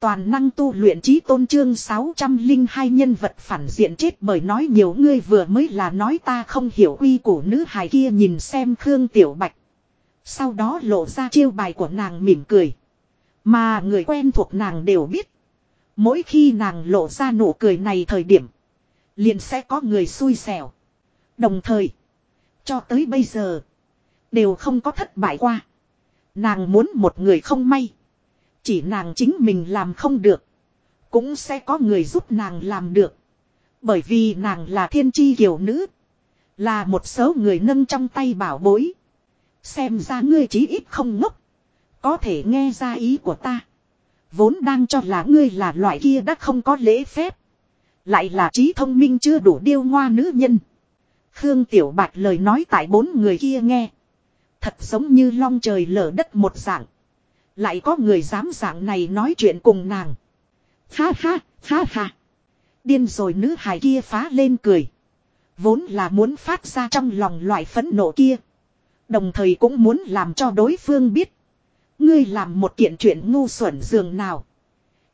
Toàn năng tu luyện trí tôn trương 602 nhân vật phản diện chết bởi nói nhiều ngươi vừa mới là nói ta không hiểu quy của nữ hài kia nhìn xem Khương Tiểu Bạch. Sau đó lộ ra chiêu bài của nàng mỉm cười. Mà người quen thuộc nàng đều biết. Mỗi khi nàng lộ ra nụ cười này thời điểm. Liền sẽ có người xui xẻo. Đồng thời. Cho tới bây giờ. Đều không có thất bại qua. Nàng muốn một người không may. Chỉ nàng chính mình làm không được. Cũng sẽ có người giúp nàng làm được. Bởi vì nàng là thiên chi kiều nữ. Là một số người nâng trong tay bảo bối. Xem ra ngươi chí ít không ngốc. Có thể nghe ra ý của ta. Vốn đang cho là ngươi là loại kia đã không có lễ phép. Lại là trí thông minh chưa đủ điêu ngoa nữ nhân. Khương Tiểu Bạch lời nói tại bốn người kia nghe. Thật giống như long trời lở đất một dạng. Lại có người dám dạng này nói chuyện cùng nàng. Ha ha, ha ha. Điên rồi nữ hài kia phá lên cười. Vốn là muốn phát ra trong lòng loại phấn nộ kia. Đồng thời cũng muốn làm cho đối phương biết. Ngươi làm một kiện chuyện ngu xuẩn dường nào.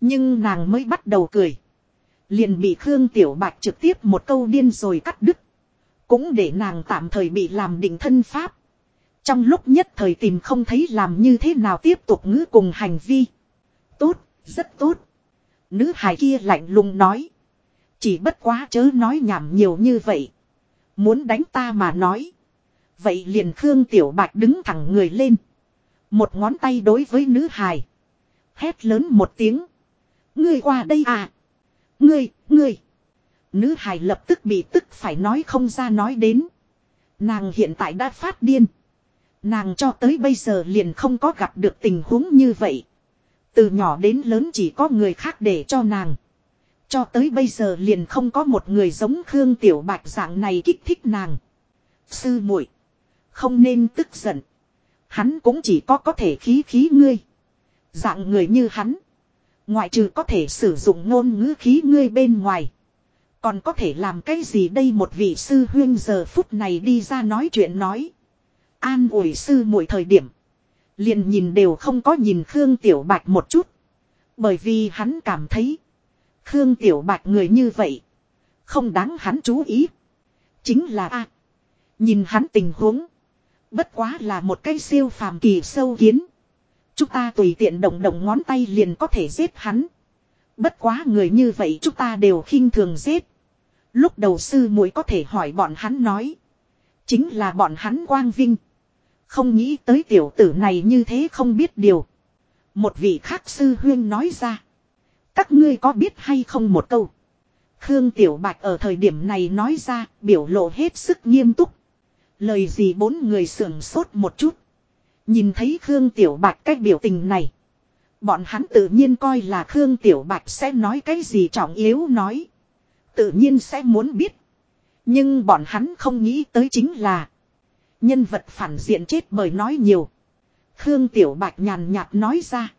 Nhưng nàng mới bắt đầu cười. Liền bị Khương Tiểu Bạch trực tiếp một câu điên rồi cắt đứt. Cũng để nàng tạm thời bị làm định thân pháp. Trong lúc nhất thời tìm không thấy làm như thế nào tiếp tục ngữ cùng hành vi. Tốt, rất tốt. Nữ hài kia lạnh lùng nói. Chỉ bất quá chớ nói nhảm nhiều như vậy. Muốn đánh ta mà nói. Vậy liền Khương Tiểu Bạch đứng thẳng người lên. Một ngón tay đối với nữ hài. Hét lớn một tiếng. Ngươi qua đây à. Ngươi, ngươi. Nữ hài lập tức bị tức phải nói không ra nói đến. Nàng hiện tại đã phát điên. Nàng cho tới bây giờ liền không có gặp được tình huống như vậy. Từ nhỏ đến lớn chỉ có người khác để cho nàng. Cho tới bây giờ liền không có một người giống Khương Tiểu Bạch dạng này kích thích nàng. Sư muội, Không nên tức giận. Hắn cũng chỉ có có thể khí khí ngươi. Dạng người như hắn. Ngoại trừ có thể sử dụng ngôn ngữ khí ngươi bên ngoài. Còn có thể làm cái gì đây một vị sư huyên giờ phút này đi ra nói chuyện nói. An ủi sư mỗi thời điểm. Liền nhìn đều không có nhìn Khương Tiểu Bạch một chút. Bởi vì hắn cảm thấy. Khương Tiểu Bạch người như vậy. Không đáng hắn chú ý. Chính là a, Nhìn hắn tình huống. Bất quá là một cái siêu phàm kỳ sâu kiến. Chúng ta tùy tiện động động ngón tay liền có thể giết hắn. Bất quá người như vậy chúng ta đều khinh thường giết. Lúc đầu sư muội có thể hỏi bọn hắn nói. Chính là bọn hắn quang vinh. Không nghĩ tới tiểu tử này như thế không biết điều. Một vị khác sư huyên nói ra. Các ngươi có biết hay không một câu. Khương Tiểu Bạch ở thời điểm này nói ra, biểu lộ hết sức nghiêm túc. Lời gì bốn người sưởng sốt một chút. Nhìn thấy Khương Tiểu Bạch cách biểu tình này. Bọn hắn tự nhiên coi là Khương Tiểu Bạch sẽ nói cái gì trọng yếu nói. Tự nhiên sẽ muốn biết. Nhưng bọn hắn không nghĩ tới chính là. Nhân vật phản diện chết bởi nói nhiều. Khương Tiểu Bạch nhàn nhạt nói ra.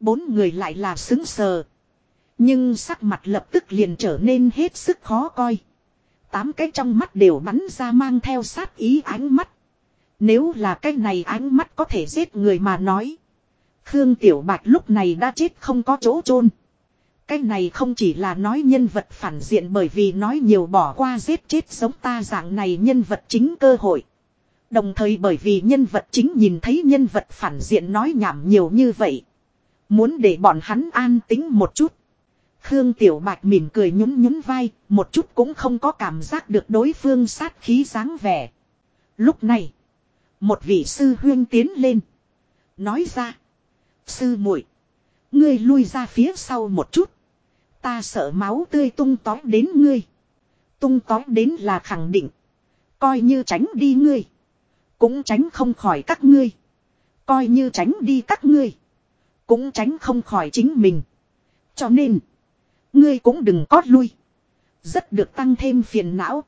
Bốn người lại là xứng sờ. Nhưng sắc mặt lập tức liền trở nên hết sức khó coi. Tám cái trong mắt đều bắn ra mang theo sát ý ánh mắt. Nếu là cái này ánh mắt có thể giết người mà nói. Khương Tiểu Bạch lúc này đã chết không có chỗ chôn. Cái này không chỉ là nói nhân vật phản diện bởi vì nói nhiều bỏ qua giết chết sống ta dạng này nhân vật chính cơ hội. Đồng thời bởi vì nhân vật chính nhìn thấy nhân vật phản diện nói nhảm nhiều như vậy. Muốn để bọn hắn an tính một chút. Khương Tiểu Bạch mỉm cười nhún nhún vai, một chút cũng không có cảm giác được đối phương sát khí dáng vẻ. Lúc này, một vị sư huyên tiến lên. Nói ra, sư muội ngươi lui ra phía sau một chút. Ta sợ máu tươi tung tói đến ngươi. Tung tói đến là khẳng định. Coi như tránh đi ngươi. Cũng tránh không khỏi các ngươi. Coi như tránh đi các ngươi. Cũng tránh không khỏi chính mình. Cho nên. Ngươi cũng đừng cót lui. Rất được tăng thêm phiền não.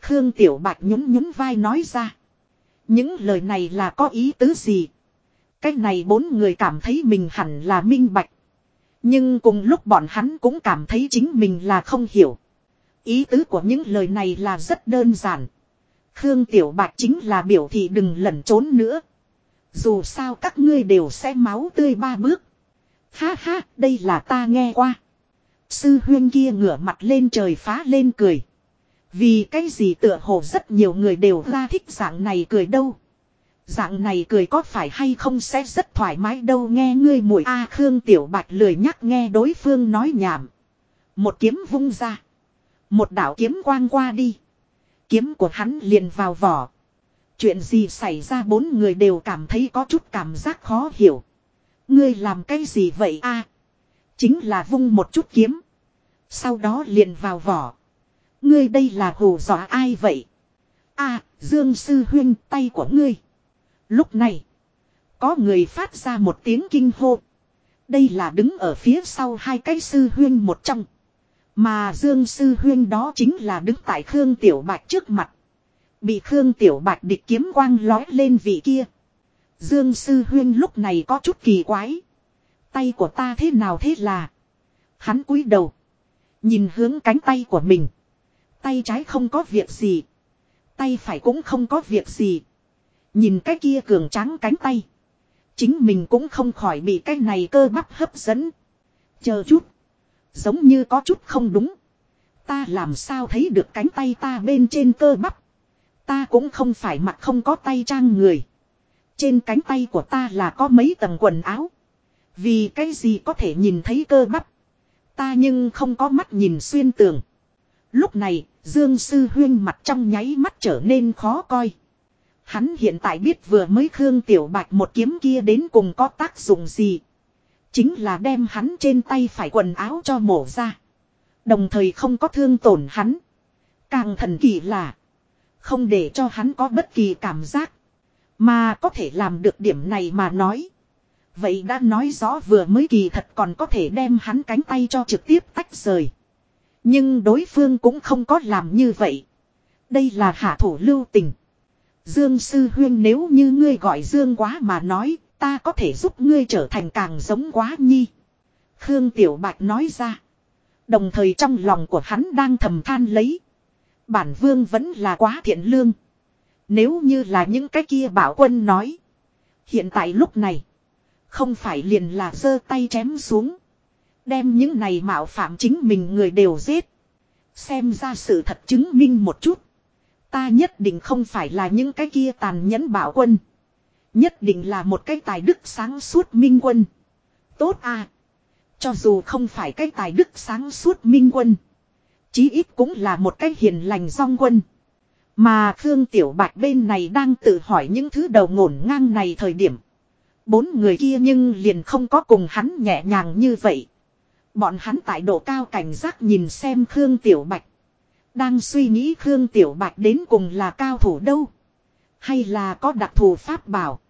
Khương Tiểu Bạch nhún nhún vai nói ra. Những lời này là có ý tứ gì? Cách này bốn người cảm thấy mình hẳn là minh bạch. Nhưng cùng lúc bọn hắn cũng cảm thấy chính mình là không hiểu. Ý tứ của những lời này là rất đơn giản. Khương Tiểu Bạch chính là biểu thị đừng lẩn trốn nữa. Dù sao các ngươi đều sẽ máu tươi ba bước. Ha ha, đây là ta nghe qua. Sư huyên kia ngửa mặt lên trời phá lên cười. Vì cái gì tựa hồ rất nhiều người đều ra thích dạng này cười đâu. Dạng này cười có phải hay không sẽ rất thoải mái đâu nghe ngươi mùi A Khương Tiểu Bạch lười nhắc nghe đối phương nói nhảm. Một kiếm vung ra. Một đạo kiếm quang qua đi. Kiếm của hắn liền vào vỏ. Chuyện gì xảy ra bốn người đều cảm thấy có chút cảm giác khó hiểu. Ngươi làm cái gì vậy a? chính là vung một chút kiếm. Sau đó liền vào vỏ. Ngươi đây là hồ dọa ai vậy? a, Dương Sư Huyên tay của ngươi. Lúc này. Có người phát ra một tiếng kinh hô. Đây là đứng ở phía sau hai cái sư huyên một trong. Mà Dương Sư Huyên đó chính là đứng tại Khương Tiểu Bạch trước mặt. Bị Khương Tiểu Bạch địch kiếm quang lói lên vị kia. Dương Sư Huyên lúc này có chút kỳ quái. Tay của ta thế nào thế là. Hắn cúi đầu. Nhìn hướng cánh tay của mình. Tay trái không có việc gì. Tay phải cũng không có việc gì. Nhìn cái kia cường trắng cánh tay. Chính mình cũng không khỏi bị cái này cơ bắp hấp dẫn. Chờ chút. Giống như có chút không đúng. Ta làm sao thấy được cánh tay ta bên trên cơ bắp. Ta cũng không phải mặc không có tay trang người. Trên cánh tay của ta là có mấy tầng quần áo. Vì cái gì có thể nhìn thấy cơ bắp. Ta nhưng không có mắt nhìn xuyên tường. Lúc này, Dương Sư Huyên mặt trong nháy mắt trở nên khó coi. Hắn hiện tại biết vừa mới Khương Tiểu Bạch một kiếm kia đến cùng có tác dụng gì. Chính là đem hắn trên tay phải quần áo cho mổ ra. Đồng thời không có thương tổn hắn. Càng thần kỳ là. Không để cho hắn có bất kỳ cảm giác. Mà có thể làm được điểm này mà nói. Vậy đã nói rõ vừa mới kỳ thật còn có thể đem hắn cánh tay cho trực tiếp tách rời. Nhưng đối phương cũng không có làm như vậy. Đây là hạ thủ lưu tình. Dương Sư Huyên nếu như ngươi gọi Dương quá mà nói, ta có thể giúp ngươi trở thành càng giống quá nhi. Khương Tiểu Bạch nói ra. Đồng thời trong lòng của hắn đang thầm than lấy. Bản vương vẫn là quá thiện lương. Nếu như là những cái kia bảo quân nói. Hiện tại lúc này. Không phải liền là giơ tay chém xuống. Đem những này mạo phạm chính mình người đều giết. Xem ra sự thật chứng minh một chút. Ta nhất định không phải là những cái kia tàn nhẫn bảo quân. Nhất định là một cái tài đức sáng suốt minh quân. Tốt à. Cho dù không phải cái tài đức sáng suốt minh quân. Chí ít cũng là một cái hiền lành song quân. Mà Khương Tiểu Bạch bên này đang tự hỏi những thứ đầu ngổn ngang này thời điểm. Bốn người kia nhưng liền không có cùng hắn nhẹ nhàng như vậy. Bọn hắn tại độ cao cảnh giác nhìn xem Khương Tiểu Bạch. Đang suy nghĩ Khương Tiểu Bạch đến cùng là cao thủ đâu. Hay là có đặc thù pháp bảo.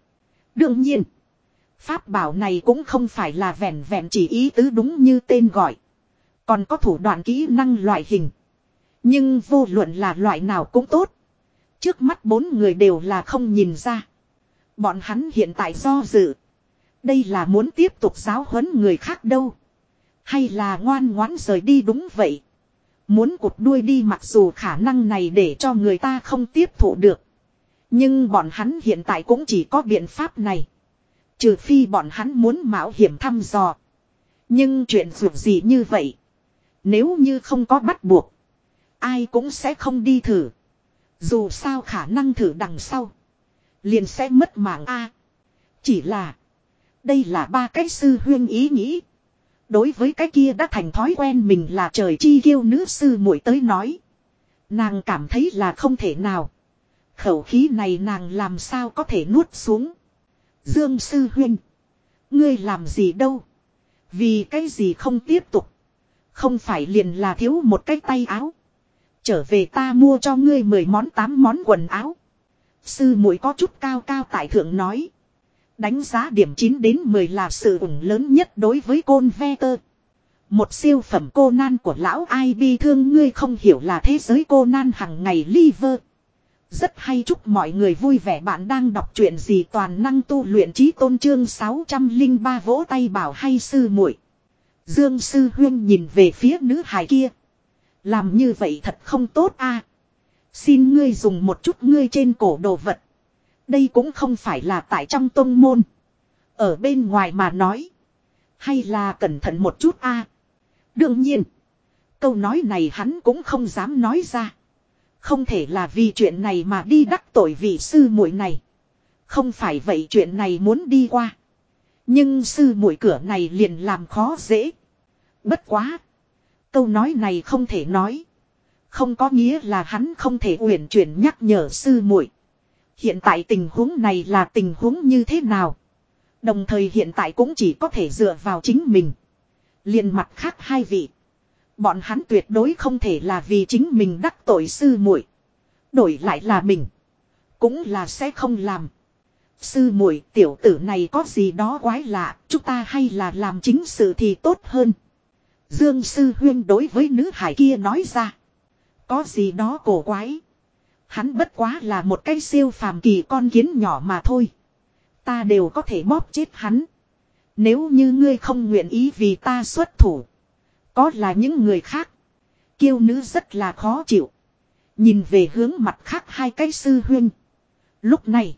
Đương nhiên. Pháp bảo này cũng không phải là vẹn vẹn chỉ ý tứ đúng như tên gọi. Còn có thủ đoạn kỹ năng loại hình. Nhưng vô luận là loại nào cũng tốt. Trước mắt bốn người đều là không nhìn ra. Bọn hắn hiện tại do dự. Đây là muốn tiếp tục giáo huấn người khác đâu. Hay là ngoan ngoãn rời đi đúng vậy. Muốn cụt đuôi đi mặc dù khả năng này để cho người ta không tiếp thụ được. Nhưng bọn hắn hiện tại cũng chỉ có biện pháp này. Trừ phi bọn hắn muốn mạo hiểm thăm dò. Nhưng chuyện dù gì như vậy. Nếu như không có bắt buộc. Ai cũng sẽ không đi thử. Dù sao khả năng thử đằng sau. Liền sẽ mất mạng A. chỉ là. Đây là ba cái sư huyên ý nghĩ. Đối với cái kia đã thành thói quen mình là trời chi kiêu nữ sư muội tới nói. Nàng cảm thấy là không thể nào. Khẩu khí này nàng làm sao có thể nuốt xuống. Dương sư huynh, Ngươi làm gì đâu. Vì cái gì không tiếp tục. Không phải liền là thiếu một cái tay áo. Trở về ta mua cho ngươi mười món tám món quần áo. Sư muội có chút cao cao tại thượng nói. Đánh giá điểm 9 đến 10 là sự ủng lớn nhất đối với côn ve tơ. Một siêu phẩm cô nan của lão ai bi thương ngươi không hiểu là thế giới cô nan hằng ngày liver. Rất hay chúc mọi người vui vẻ bạn đang đọc truyện gì toàn năng tu luyện trí tôn trương 603 vỗ tay bảo hay sư muội Dương sư huyên nhìn về phía nữ hài kia. Làm như vậy thật không tốt a. Xin ngươi dùng một chút ngươi trên cổ đồ vật. Đây cũng không phải là tại trong tông môn. Ở bên ngoài mà nói. Hay là cẩn thận một chút a Đương nhiên. Câu nói này hắn cũng không dám nói ra. Không thể là vì chuyện này mà đi đắc tội vị sư muội này. Không phải vậy chuyện này muốn đi qua. Nhưng sư muội cửa này liền làm khó dễ. Bất quá. Câu nói này không thể nói. Không có nghĩa là hắn không thể uyển chuyển nhắc nhở sư muội. Hiện tại tình huống này là tình huống như thế nào? Đồng thời hiện tại cũng chỉ có thể dựa vào chính mình. liền mặt khác hai vị. Bọn hắn tuyệt đối không thể là vì chính mình đắc tội sư muội Đổi lại là mình. Cũng là sẽ không làm. Sư muội tiểu tử này có gì đó quái lạ, chúng ta hay là làm chính sự thì tốt hơn. Dương sư huyên đối với nữ hải kia nói ra. Có gì đó cổ quái. Hắn bất quá là một cái siêu phàm kỳ con kiến nhỏ mà thôi. Ta đều có thể bóp chết hắn. Nếu như ngươi không nguyện ý vì ta xuất thủ. Có là những người khác. Kiêu nữ rất là khó chịu. Nhìn về hướng mặt khác hai cái sư huyên. Lúc này.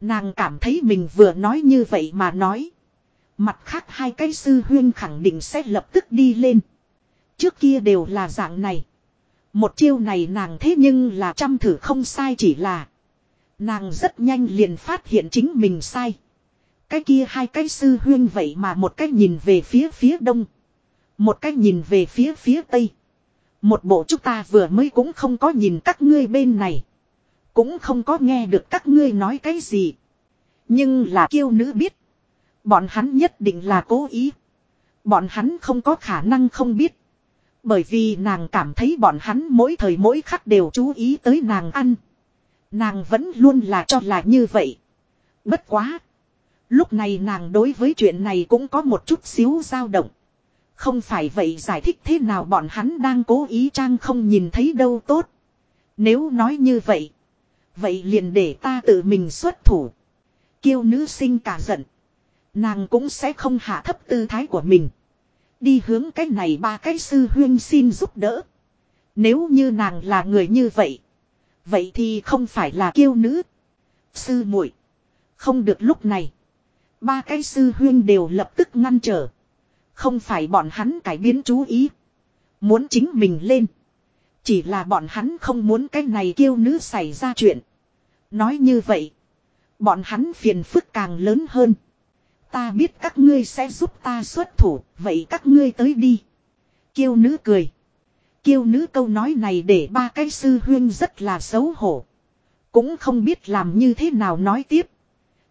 Nàng cảm thấy mình vừa nói như vậy mà nói. Mặt khác hai cái sư huyên khẳng định sẽ lập tức đi lên. Trước kia đều là dạng này. Một chiêu này nàng thế nhưng là chăm thử không sai chỉ là. Nàng rất nhanh liền phát hiện chính mình sai. Cái kia hai cái sư huyên vậy mà một cái nhìn về phía phía đông. Một cái nhìn về phía phía tây. Một bộ chúng ta vừa mới cũng không có nhìn các ngươi bên này. Cũng không có nghe được các ngươi nói cái gì. Nhưng là kiêu nữ biết. Bọn hắn nhất định là cố ý. Bọn hắn không có khả năng không biết. Bởi vì nàng cảm thấy bọn hắn mỗi thời mỗi khắc đều chú ý tới nàng ăn. Nàng vẫn luôn là cho là như vậy. Bất quá. Lúc này nàng đối với chuyện này cũng có một chút xíu dao động. Không phải vậy giải thích thế nào bọn hắn đang cố ý trang không nhìn thấy đâu tốt. Nếu nói như vậy. Vậy liền để ta tự mình xuất thủ. Kiêu nữ sinh cả giận. Nàng cũng sẽ không hạ thấp tư thái của mình. Đi hướng cái này ba cái sư huyên xin giúp đỡ. Nếu như nàng là người như vậy. Vậy thì không phải là kiêu nữ. Sư muội, Không được lúc này. Ba cái sư huyên đều lập tức ngăn trở. Không phải bọn hắn cải biến chú ý. Muốn chính mình lên. Chỉ là bọn hắn không muốn cái này kêu nữ xảy ra chuyện. Nói như vậy. Bọn hắn phiền phức càng lớn hơn. Ta biết các ngươi sẽ giúp ta xuất thủ. Vậy các ngươi tới đi. Kiêu nữ cười. Kiêu nữ câu nói này để ba cái sư huyên rất là xấu hổ. Cũng không biết làm như thế nào nói tiếp.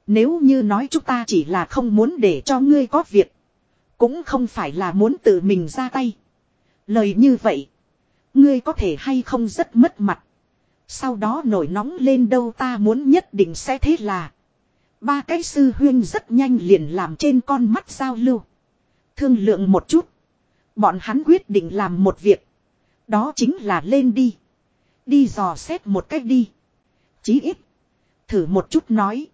Nếu như nói chúng ta chỉ là không muốn để cho ngươi có việc. Cũng không phải là muốn tự mình ra tay. Lời như vậy. Ngươi có thể hay không rất mất mặt. Sau đó nổi nóng lên đâu ta muốn nhất định sẽ thế là. Ba cái sư huyên rất nhanh liền làm trên con mắt giao lưu. Thương lượng một chút. Bọn hắn quyết định làm một việc. Đó chính là lên đi. Đi dò xét một cách đi. Chí ít. Thử một chút nói.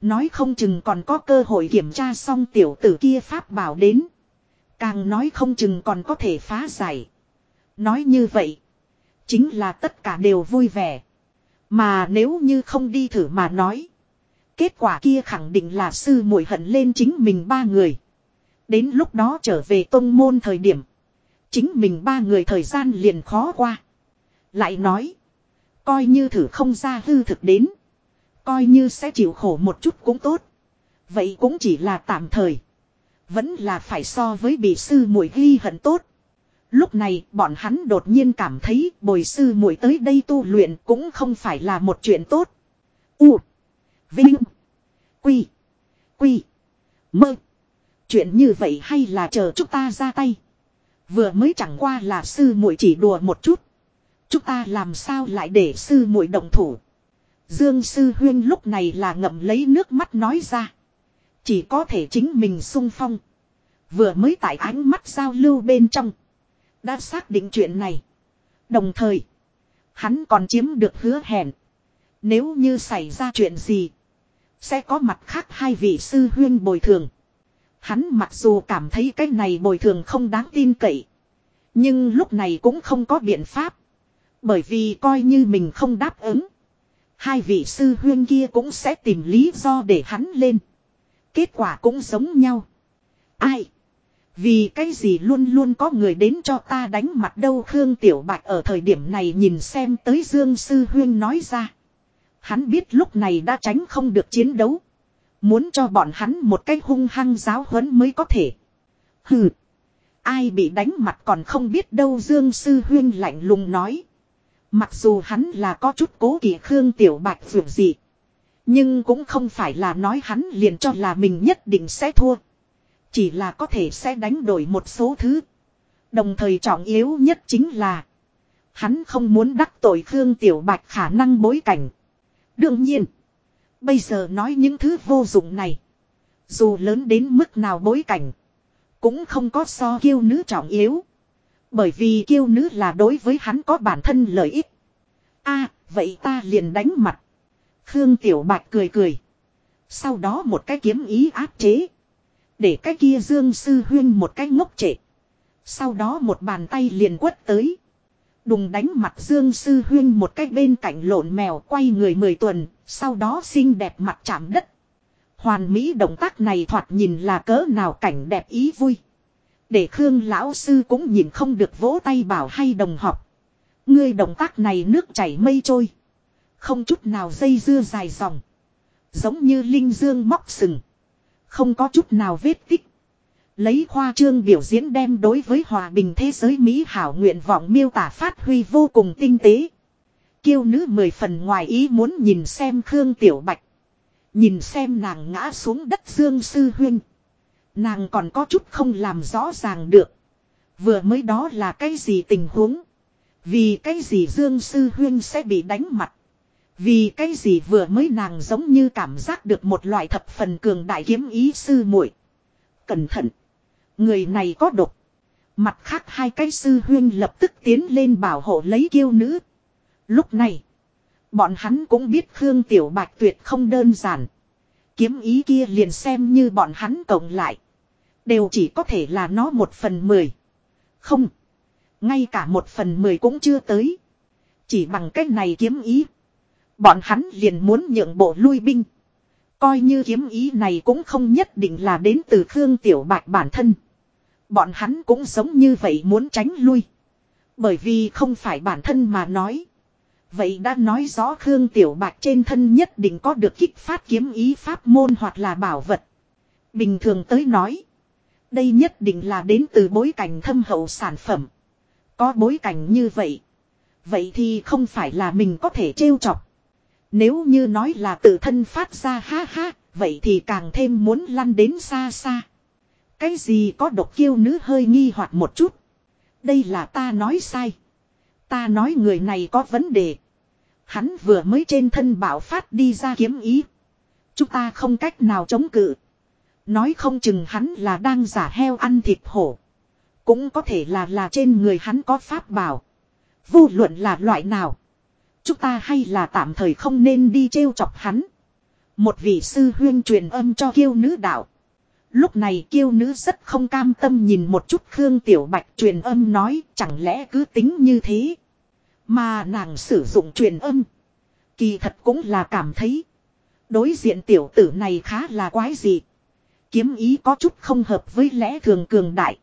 Nói không chừng còn có cơ hội kiểm tra xong tiểu tử kia pháp bảo đến. Càng nói không chừng còn có thể phá giải. Nói như vậy. Chính là tất cả đều vui vẻ. Mà nếu như không đi thử mà nói. Kết quả kia khẳng định là sư muội hận lên chính mình ba người. Đến lúc đó trở về tông môn thời điểm. Chính mình ba người thời gian liền khó qua. Lại nói. Coi như thử không ra hư thực đến. Coi như sẽ chịu khổ một chút cũng tốt. Vậy cũng chỉ là tạm thời. Vẫn là phải so với bị sư muội ghi hận tốt. Lúc này, bọn hắn đột nhiên cảm thấy bồi sư muội tới đây tu luyện cũng không phải là một chuyện tốt. U. Vinh. Quy. Quy. Mơ. Chuyện như vậy hay là chờ chúng ta ra tay. Vừa mới chẳng qua là sư muội chỉ đùa một chút. Chúng ta làm sao lại để sư muội động thủ. Dương sư huyên lúc này là ngậm lấy nước mắt nói ra. Chỉ có thể chính mình sung phong. Vừa mới tại ánh mắt giao lưu bên trong. Đã xác định chuyện này. Đồng thời. Hắn còn chiếm được hứa hẹn. Nếu như xảy ra chuyện gì. Sẽ có mặt khác hai vị sư huyên bồi thường. Hắn mặc dù cảm thấy cái này bồi thường không đáng tin cậy. Nhưng lúc này cũng không có biện pháp. Bởi vì coi như mình không đáp ứng. Hai vị sư huyên kia cũng sẽ tìm lý do để hắn lên. Kết quả cũng giống nhau. Ai? Vì cái gì luôn luôn có người đến cho ta đánh mặt đâu Khương Tiểu Bạch ở thời điểm này nhìn xem tới Dương Sư Huyên nói ra. Hắn biết lúc này đã tránh không được chiến đấu. Muốn cho bọn hắn một cách hung hăng giáo huấn mới có thể. Hừ. Ai bị đánh mặt còn không biết đâu Dương Sư Huyên lạnh lùng nói. Mặc dù hắn là có chút cố kỵ Khương Tiểu Bạch dù gì. Nhưng cũng không phải là nói hắn liền cho là mình nhất định sẽ thua. Chỉ là có thể sẽ đánh đổi một số thứ. Đồng thời trọng yếu nhất chính là. Hắn không muốn đắc tội Khương Tiểu Bạch khả năng bối cảnh. Đương nhiên. Bây giờ nói những thứ vô dụng này. Dù lớn đến mức nào bối cảnh. Cũng không có so kiêu nữ trọng yếu. Bởi vì kiêu nữ là đối với hắn có bản thân lợi ích. a, vậy ta liền đánh mặt. Khương Tiểu Bạch cười cười. Sau đó một cái kiếm ý áp chế. Để cái kia Dương Sư Huyên một cái ngốc trệ. Sau đó một bàn tay liền quất tới. Đùng đánh mặt Dương Sư Huyên một cái bên cạnh lộn mèo quay người mười tuần. Sau đó xinh đẹp mặt chạm đất. Hoàn mỹ động tác này thoạt nhìn là cỡ nào cảnh đẹp ý vui. Để Khương Lão Sư cũng nhìn không được vỗ tay bảo hay đồng học. Ngươi động tác này nước chảy mây trôi. Không chút nào dây dưa dài dòng. Giống như linh dương móc sừng. Không có chút nào vết tích. Lấy khoa trương biểu diễn đem đối với hòa bình thế giới Mỹ hảo nguyện vọng miêu tả phát huy vô cùng tinh tế. Kiêu nữ mười phần ngoài ý muốn nhìn xem Khương Tiểu Bạch. Nhìn xem nàng ngã xuống đất Dương Sư huynh. Nàng còn có chút không làm rõ ràng được. Vừa mới đó là cái gì tình huống. Vì cái gì Dương Sư Huyên sẽ bị đánh mặt. Vì cái gì vừa mới nàng giống như cảm giác được một loại thập phần cường đại kiếm ý sư muội. Cẩn thận. Người này có độc. Mặt khác hai cái sư huyên lập tức tiến lên bảo hộ lấy kiêu nữ. Lúc này. Bọn hắn cũng biết Khương Tiểu Bạch tuyệt không đơn giản. Kiếm ý kia liền xem như bọn hắn cộng lại. Đều chỉ có thể là nó một phần mười. Không. Ngay cả một phần mười cũng chưa tới. Chỉ bằng cách này kiếm ý. Bọn hắn liền muốn nhượng bộ lui binh. Coi như kiếm ý này cũng không nhất định là đến từ Khương Tiểu Bạch bản thân. Bọn hắn cũng giống như vậy muốn tránh lui. Bởi vì không phải bản thân mà nói. Vậy đã nói rõ Khương Tiểu Bạch trên thân nhất định có được kích phát kiếm ý pháp môn hoặc là bảo vật. Bình thường tới nói. Đây nhất định là đến từ bối cảnh thâm hậu sản phẩm. Có bối cảnh như vậy. Vậy thì không phải là mình có thể trêu chọc. Nếu như nói là tự thân phát ra ha ha, vậy thì càng thêm muốn lăn đến xa xa. Cái gì có độc kiêu nữ hơi nghi hoặc một chút. Đây là ta nói sai. Ta nói người này có vấn đề. Hắn vừa mới trên thân bảo phát đi ra kiếm ý. Chúng ta không cách nào chống cự. Nói không chừng hắn là đang giả heo ăn thịt hổ. Cũng có thể là là trên người hắn có pháp bảo. Vô luận là loại nào. Chúng ta hay là tạm thời không nên đi trêu chọc hắn. Một vị sư huyên truyền âm cho kiêu nữ đạo. Lúc này kiêu nữ rất không cam tâm nhìn một chút Khương Tiểu Bạch truyền âm nói, chẳng lẽ cứ tính như thế. Mà nàng sử dụng truyền âm. Kỳ thật cũng là cảm thấy. Đối diện tiểu tử này khá là quái dị. Kiếm ý có chút không hợp với lẽ thường cường đại.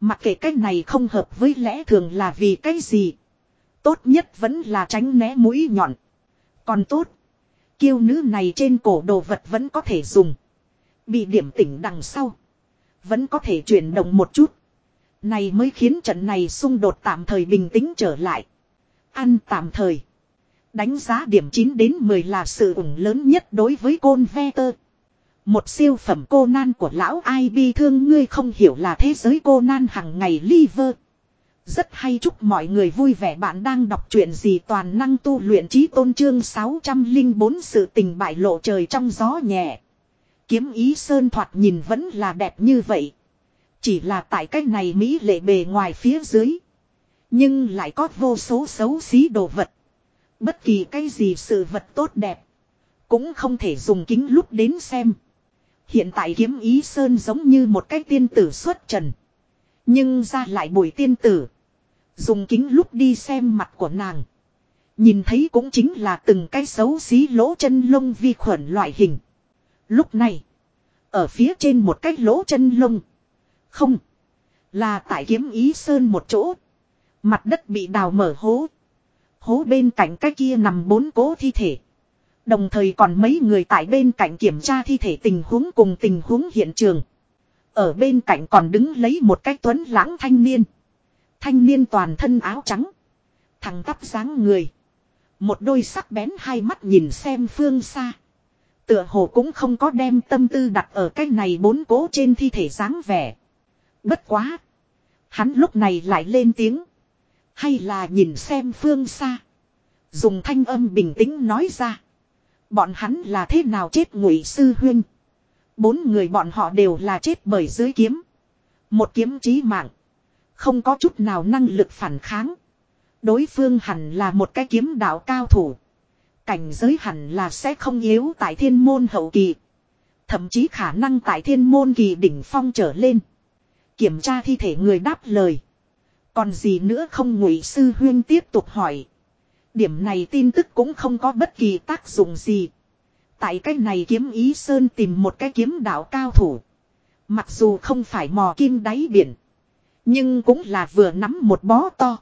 Mặc kệ cái này không hợp với lẽ thường là vì cái gì. Tốt nhất vẫn là tránh né mũi nhọn. Còn tốt. Kiêu nữ này trên cổ đồ vật vẫn có thể dùng. Bị điểm tỉnh đằng sau. Vẫn có thể chuyển động một chút. Này mới khiến trận này xung đột tạm thời bình tĩnh trở lại. Ăn tạm thời. Đánh giá điểm 9 đến 10 là sự ủng lớn nhất đối với côn ve tơ. Một siêu phẩm cô nan của lão ai bi thương ngươi không hiểu là thế giới cô nan hằng ngày liver. Rất hay chúc mọi người vui vẻ bạn đang đọc truyện gì toàn năng tu luyện trí tôn trương 604 sự tình bại lộ trời trong gió nhẹ. Kiếm ý sơn thoạt nhìn vẫn là đẹp như vậy. Chỉ là tại cách này Mỹ lệ bề ngoài phía dưới. Nhưng lại có vô số xấu xí đồ vật. Bất kỳ cái gì sự vật tốt đẹp. Cũng không thể dùng kính lúc đến xem. Hiện tại kiếm ý sơn giống như một cái tiên tử xuất trần. Nhưng ra lại bùi tiên tử. Dùng kính lúc đi xem mặt của nàng. Nhìn thấy cũng chính là từng cái xấu xí lỗ chân lông vi khuẩn loại hình. Lúc này. Ở phía trên một cái lỗ chân lông. Không. Là tại kiếm ý sơn một chỗ. Mặt đất bị đào mở hố. Hố bên cạnh cái kia nằm bốn cố thi thể. Đồng thời còn mấy người tại bên cạnh kiểm tra thi thể tình huống cùng tình huống hiện trường. Ở bên cạnh còn đứng lấy một cái tuấn lãng thanh niên. Thanh niên toàn thân áo trắng. Thằng tắp dáng người. Một đôi sắc bén hai mắt nhìn xem phương xa. Tựa hồ cũng không có đem tâm tư đặt ở cái này bốn cố trên thi thể dáng vẻ. Bất quá. Hắn lúc này lại lên tiếng. Hay là nhìn xem phương xa. Dùng thanh âm bình tĩnh nói ra. Bọn hắn là thế nào chết ngụy sư huyên. Bốn người bọn họ đều là chết bởi dưới kiếm. Một kiếm chí mạng. Không có chút nào năng lực phản kháng. Đối phương hẳn là một cái kiếm đạo cao thủ. Cảnh giới hẳn là sẽ không yếu tại thiên môn hậu kỳ. Thậm chí khả năng tại thiên môn kỳ đỉnh phong trở lên. Kiểm tra thi thể người đáp lời. Còn gì nữa không ngụy sư huyên tiếp tục hỏi. Điểm này tin tức cũng không có bất kỳ tác dụng gì. Tại cái này kiếm ý sơn tìm một cái kiếm đạo cao thủ. Mặc dù không phải mò kim đáy biển. Nhưng cũng là vừa nắm một bó to.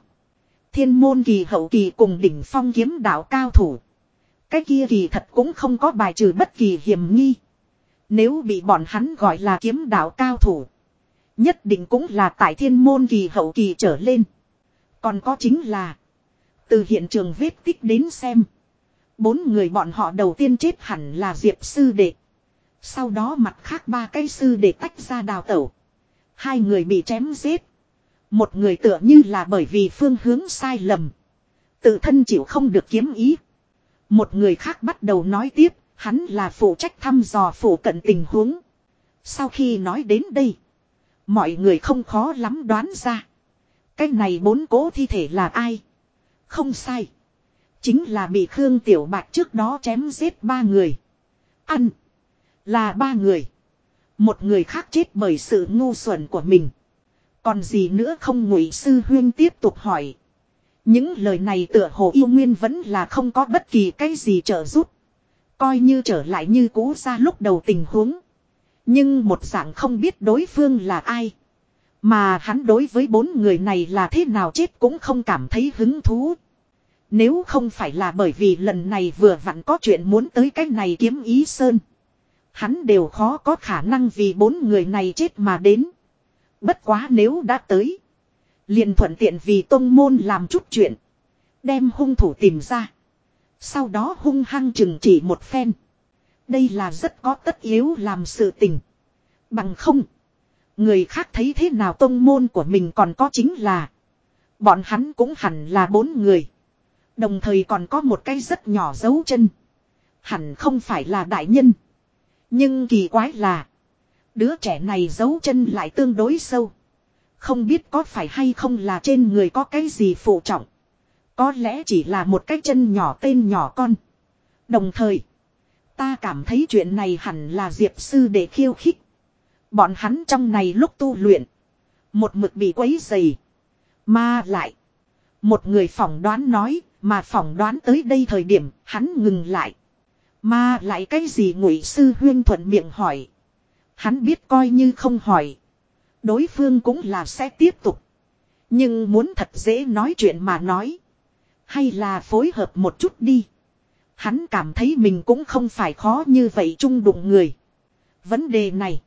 Thiên môn kỳ hậu kỳ cùng đỉnh phong kiếm đạo cao thủ. Cái kia kỳ thật cũng không có bài trừ bất kỳ hiểm nghi. Nếu bị bọn hắn gọi là kiếm đạo cao thủ. Nhất định cũng là tại thiên môn kỳ hậu kỳ trở lên. Còn có chính là. Từ hiện trường vết tích đến xem. Bốn người bọn họ đầu tiên chết hẳn là Diệp sư đệ. Sau đó mặt khác ba cái sư đệ tách ra đào tẩu. Hai người bị chém giết. Một người tựa như là bởi vì phương hướng sai lầm. Tự thân chịu không được kiếm ý. Một người khác bắt đầu nói tiếp, hắn là phụ trách thăm dò phủ cận tình huống. Sau khi nói đến đây, mọi người không khó lắm đoán ra. Cái này bốn cố thi thể là ai? Không sai. Chính là bị Khương Tiểu Bạch trước đó chém giết ba người. Ăn. Là ba người. Một người khác chết bởi sự ngu xuẩn của mình. Còn gì nữa không ngụy sư huyên tiếp tục hỏi. Những lời này tựa hồ yêu nguyên vẫn là không có bất kỳ cái gì trợ giúp. Coi như trở lại như cũ ra lúc đầu tình huống. Nhưng một dạng không biết đối phương là ai. Mà hắn đối với bốn người này là thế nào chết cũng không cảm thấy hứng thú. Nếu không phải là bởi vì lần này vừa vặn có chuyện muốn tới cái này kiếm ý sơn. Hắn đều khó có khả năng vì bốn người này chết mà đến. Bất quá nếu đã tới. liền thuận tiện vì tông môn làm chút chuyện. Đem hung thủ tìm ra. Sau đó hung hăng chừng chỉ một phen. Đây là rất có tất yếu làm sự tình. Bằng không. Người khác thấy thế nào tông môn của mình còn có chính là. Bọn hắn cũng hẳn là bốn người. Đồng thời còn có một cái rất nhỏ dấu chân. Hẳn không phải là đại nhân. Nhưng kỳ quái là. Đứa trẻ này dấu chân lại tương đối sâu. Không biết có phải hay không là trên người có cái gì phụ trọng. Có lẽ chỉ là một cái chân nhỏ tên nhỏ con. Đồng thời. Ta cảm thấy chuyện này hẳn là Diệp Sư để khiêu khích. Bọn hắn trong này lúc tu luyện. Một mực bị quấy dày. Mà lại. Một người phỏng đoán nói. Mà phỏng đoán tới đây thời điểm, hắn ngừng lại. Mà lại cái gì ngụy sư huyên thuận miệng hỏi. Hắn biết coi như không hỏi. Đối phương cũng là sẽ tiếp tục. Nhưng muốn thật dễ nói chuyện mà nói. Hay là phối hợp một chút đi. Hắn cảm thấy mình cũng không phải khó như vậy chung đụng người. Vấn đề này.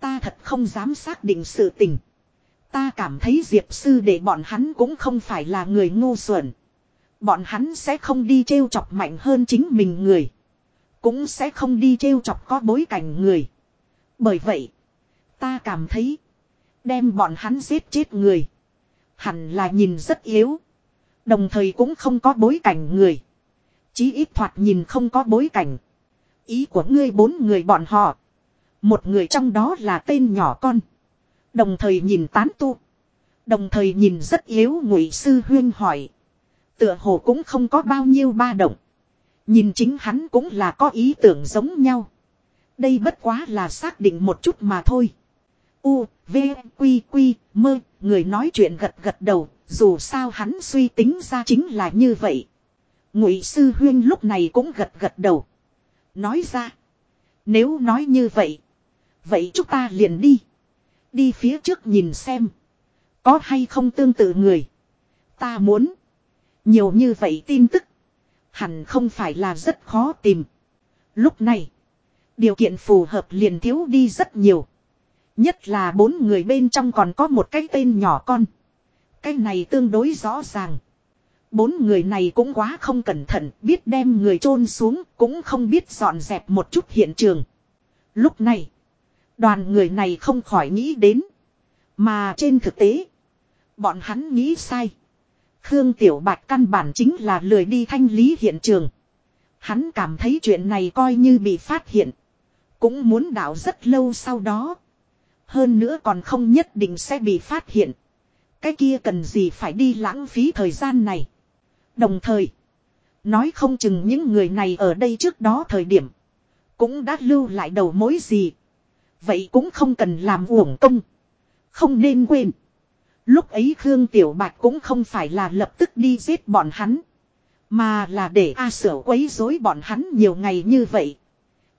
Ta thật không dám xác định sự tình. Ta cảm thấy Diệp Sư để bọn hắn cũng không phải là người ngu xuẩn. Bọn hắn sẽ không đi trêu chọc mạnh hơn chính mình người. Cũng sẽ không đi trêu chọc có bối cảnh người. Bởi vậy, ta cảm thấy, đem bọn hắn giết chết người. Hẳn là nhìn rất yếu. Đồng thời cũng không có bối cảnh người. Chí ít thoạt nhìn không có bối cảnh. Ý của ngươi bốn người bọn họ. Một người trong đó là tên nhỏ con. Đồng thời nhìn tán tu. Đồng thời nhìn rất yếu ngụy sư huyên hỏi. Tựa hồ cũng không có bao nhiêu ba động. Nhìn chính hắn cũng là có ý tưởng giống nhau. Đây bất quá là xác định một chút mà thôi. U, V, Quy, Quy, mơ, người nói chuyện gật gật đầu, dù sao hắn suy tính ra chính là như vậy. Ngụy sư huyên lúc này cũng gật gật đầu. Nói ra, nếu nói như vậy, vậy chúng ta liền đi. Đi phía trước nhìn xem, Có hay không tương tự người. Ta muốn. Nhiều như vậy tin tức. Hẳn không phải là rất khó tìm. Lúc này. Điều kiện phù hợp liền thiếu đi rất nhiều. Nhất là bốn người bên trong còn có một cái tên nhỏ con. Cái này tương đối rõ ràng. Bốn người này cũng quá không cẩn thận, biết đem người chôn xuống, cũng không biết dọn dẹp một chút hiện trường. Lúc này, đoàn người này không khỏi nghĩ đến. Mà trên thực tế, bọn hắn nghĩ sai. Khương Tiểu Bạch căn bản chính là lười đi thanh lý hiện trường. Hắn cảm thấy chuyện này coi như bị phát hiện. Cũng muốn đảo rất lâu sau đó. Hơn nữa còn không nhất định sẽ bị phát hiện. Cái kia cần gì phải đi lãng phí thời gian này. Đồng thời. Nói không chừng những người này ở đây trước đó thời điểm. Cũng đã lưu lại đầu mối gì. Vậy cũng không cần làm uổng công. Không nên quên. Lúc ấy Khương Tiểu Bạch cũng không phải là lập tức đi giết bọn hắn. Mà là để A Sở quấy rối bọn hắn nhiều ngày như vậy.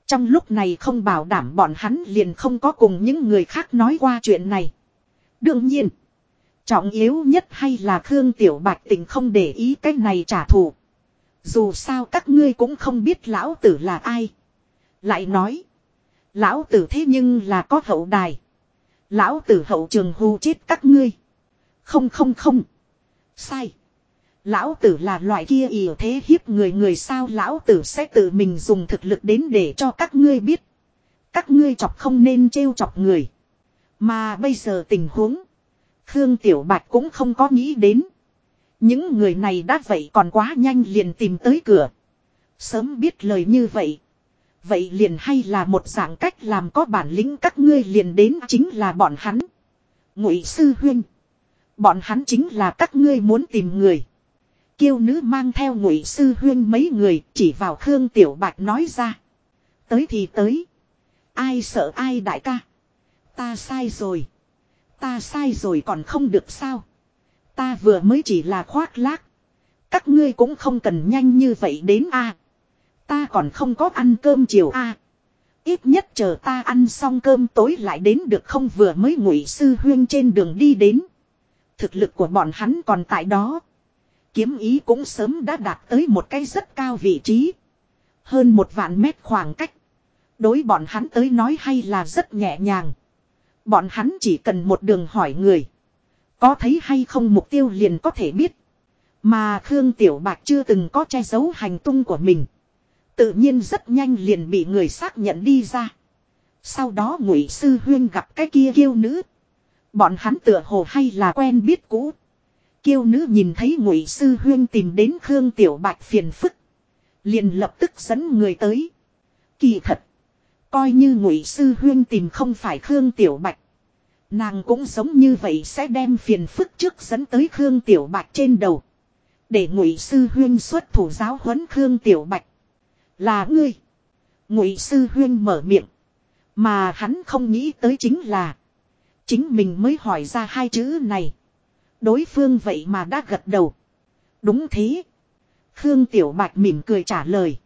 Trong lúc này không bảo đảm bọn hắn liền không có cùng những người khác nói qua chuyện này. Đương nhiên. Trọng yếu nhất hay là Khương Tiểu Bạch tình không để ý cái này trả thù. Dù sao các ngươi cũng không biết lão tử là ai. Lại nói. Lão tử thế nhưng là có hậu đài. Lão tử hậu trường hù chết các ngươi. Không không không. Sai. Lão tử là loại kia ỉ thế hiếp người người sao lão tử sẽ tự mình dùng thực lực đến để cho các ngươi biết. Các ngươi chọc không nên trêu chọc người. Mà bây giờ tình huống. Khương Tiểu Bạch cũng không có nghĩ đến. Những người này đã vậy còn quá nhanh liền tìm tới cửa. Sớm biết lời như vậy. Vậy liền hay là một dạng cách làm có bản lĩnh các ngươi liền đến chính là bọn hắn. Ngụy Sư huyên Bọn hắn chính là các ngươi muốn tìm người. Kiêu nữ mang theo ngụy sư huyên mấy người chỉ vào Khương Tiểu Bạch nói ra. Tới thì tới. Ai sợ ai đại ca. Ta sai rồi. Ta sai rồi còn không được sao. Ta vừa mới chỉ là khoác lác. Các ngươi cũng không cần nhanh như vậy đến a. Ta còn không có ăn cơm chiều a. Ít nhất chờ ta ăn xong cơm tối lại đến được không vừa mới ngụy sư huyên trên đường đi đến. Thực lực của bọn hắn còn tại đó. Kiếm ý cũng sớm đã đạt tới một cái rất cao vị trí. Hơn một vạn mét khoảng cách. Đối bọn hắn tới nói hay là rất nhẹ nhàng. Bọn hắn chỉ cần một đường hỏi người. Có thấy hay không mục tiêu liền có thể biết. Mà Khương Tiểu bạc chưa từng có che giấu hành tung của mình. Tự nhiên rất nhanh liền bị người xác nhận đi ra. Sau đó ngụy sư huyên gặp cái kia kiêu nữ. Bọn hắn tựa hồ hay là quen biết cũ. Kiêu nữ nhìn thấy ngụy sư huyên tìm đến Khương Tiểu Bạch phiền phức. Liền lập tức dẫn người tới. Kỳ thật. Coi như ngụy sư huyên tìm không phải Khương Tiểu Bạch. Nàng cũng giống như vậy sẽ đem phiền phức trước dẫn tới Khương Tiểu Bạch trên đầu. Để ngụy sư huyên xuất thủ giáo huấn Khương Tiểu Bạch. Là ngươi. Ngụy sư huyên mở miệng. Mà hắn không nghĩ tới chính là. Chính mình mới hỏi ra hai chữ này. Đối phương vậy mà đã gật đầu. Đúng thế. Khương Tiểu Bạch mỉm cười trả lời.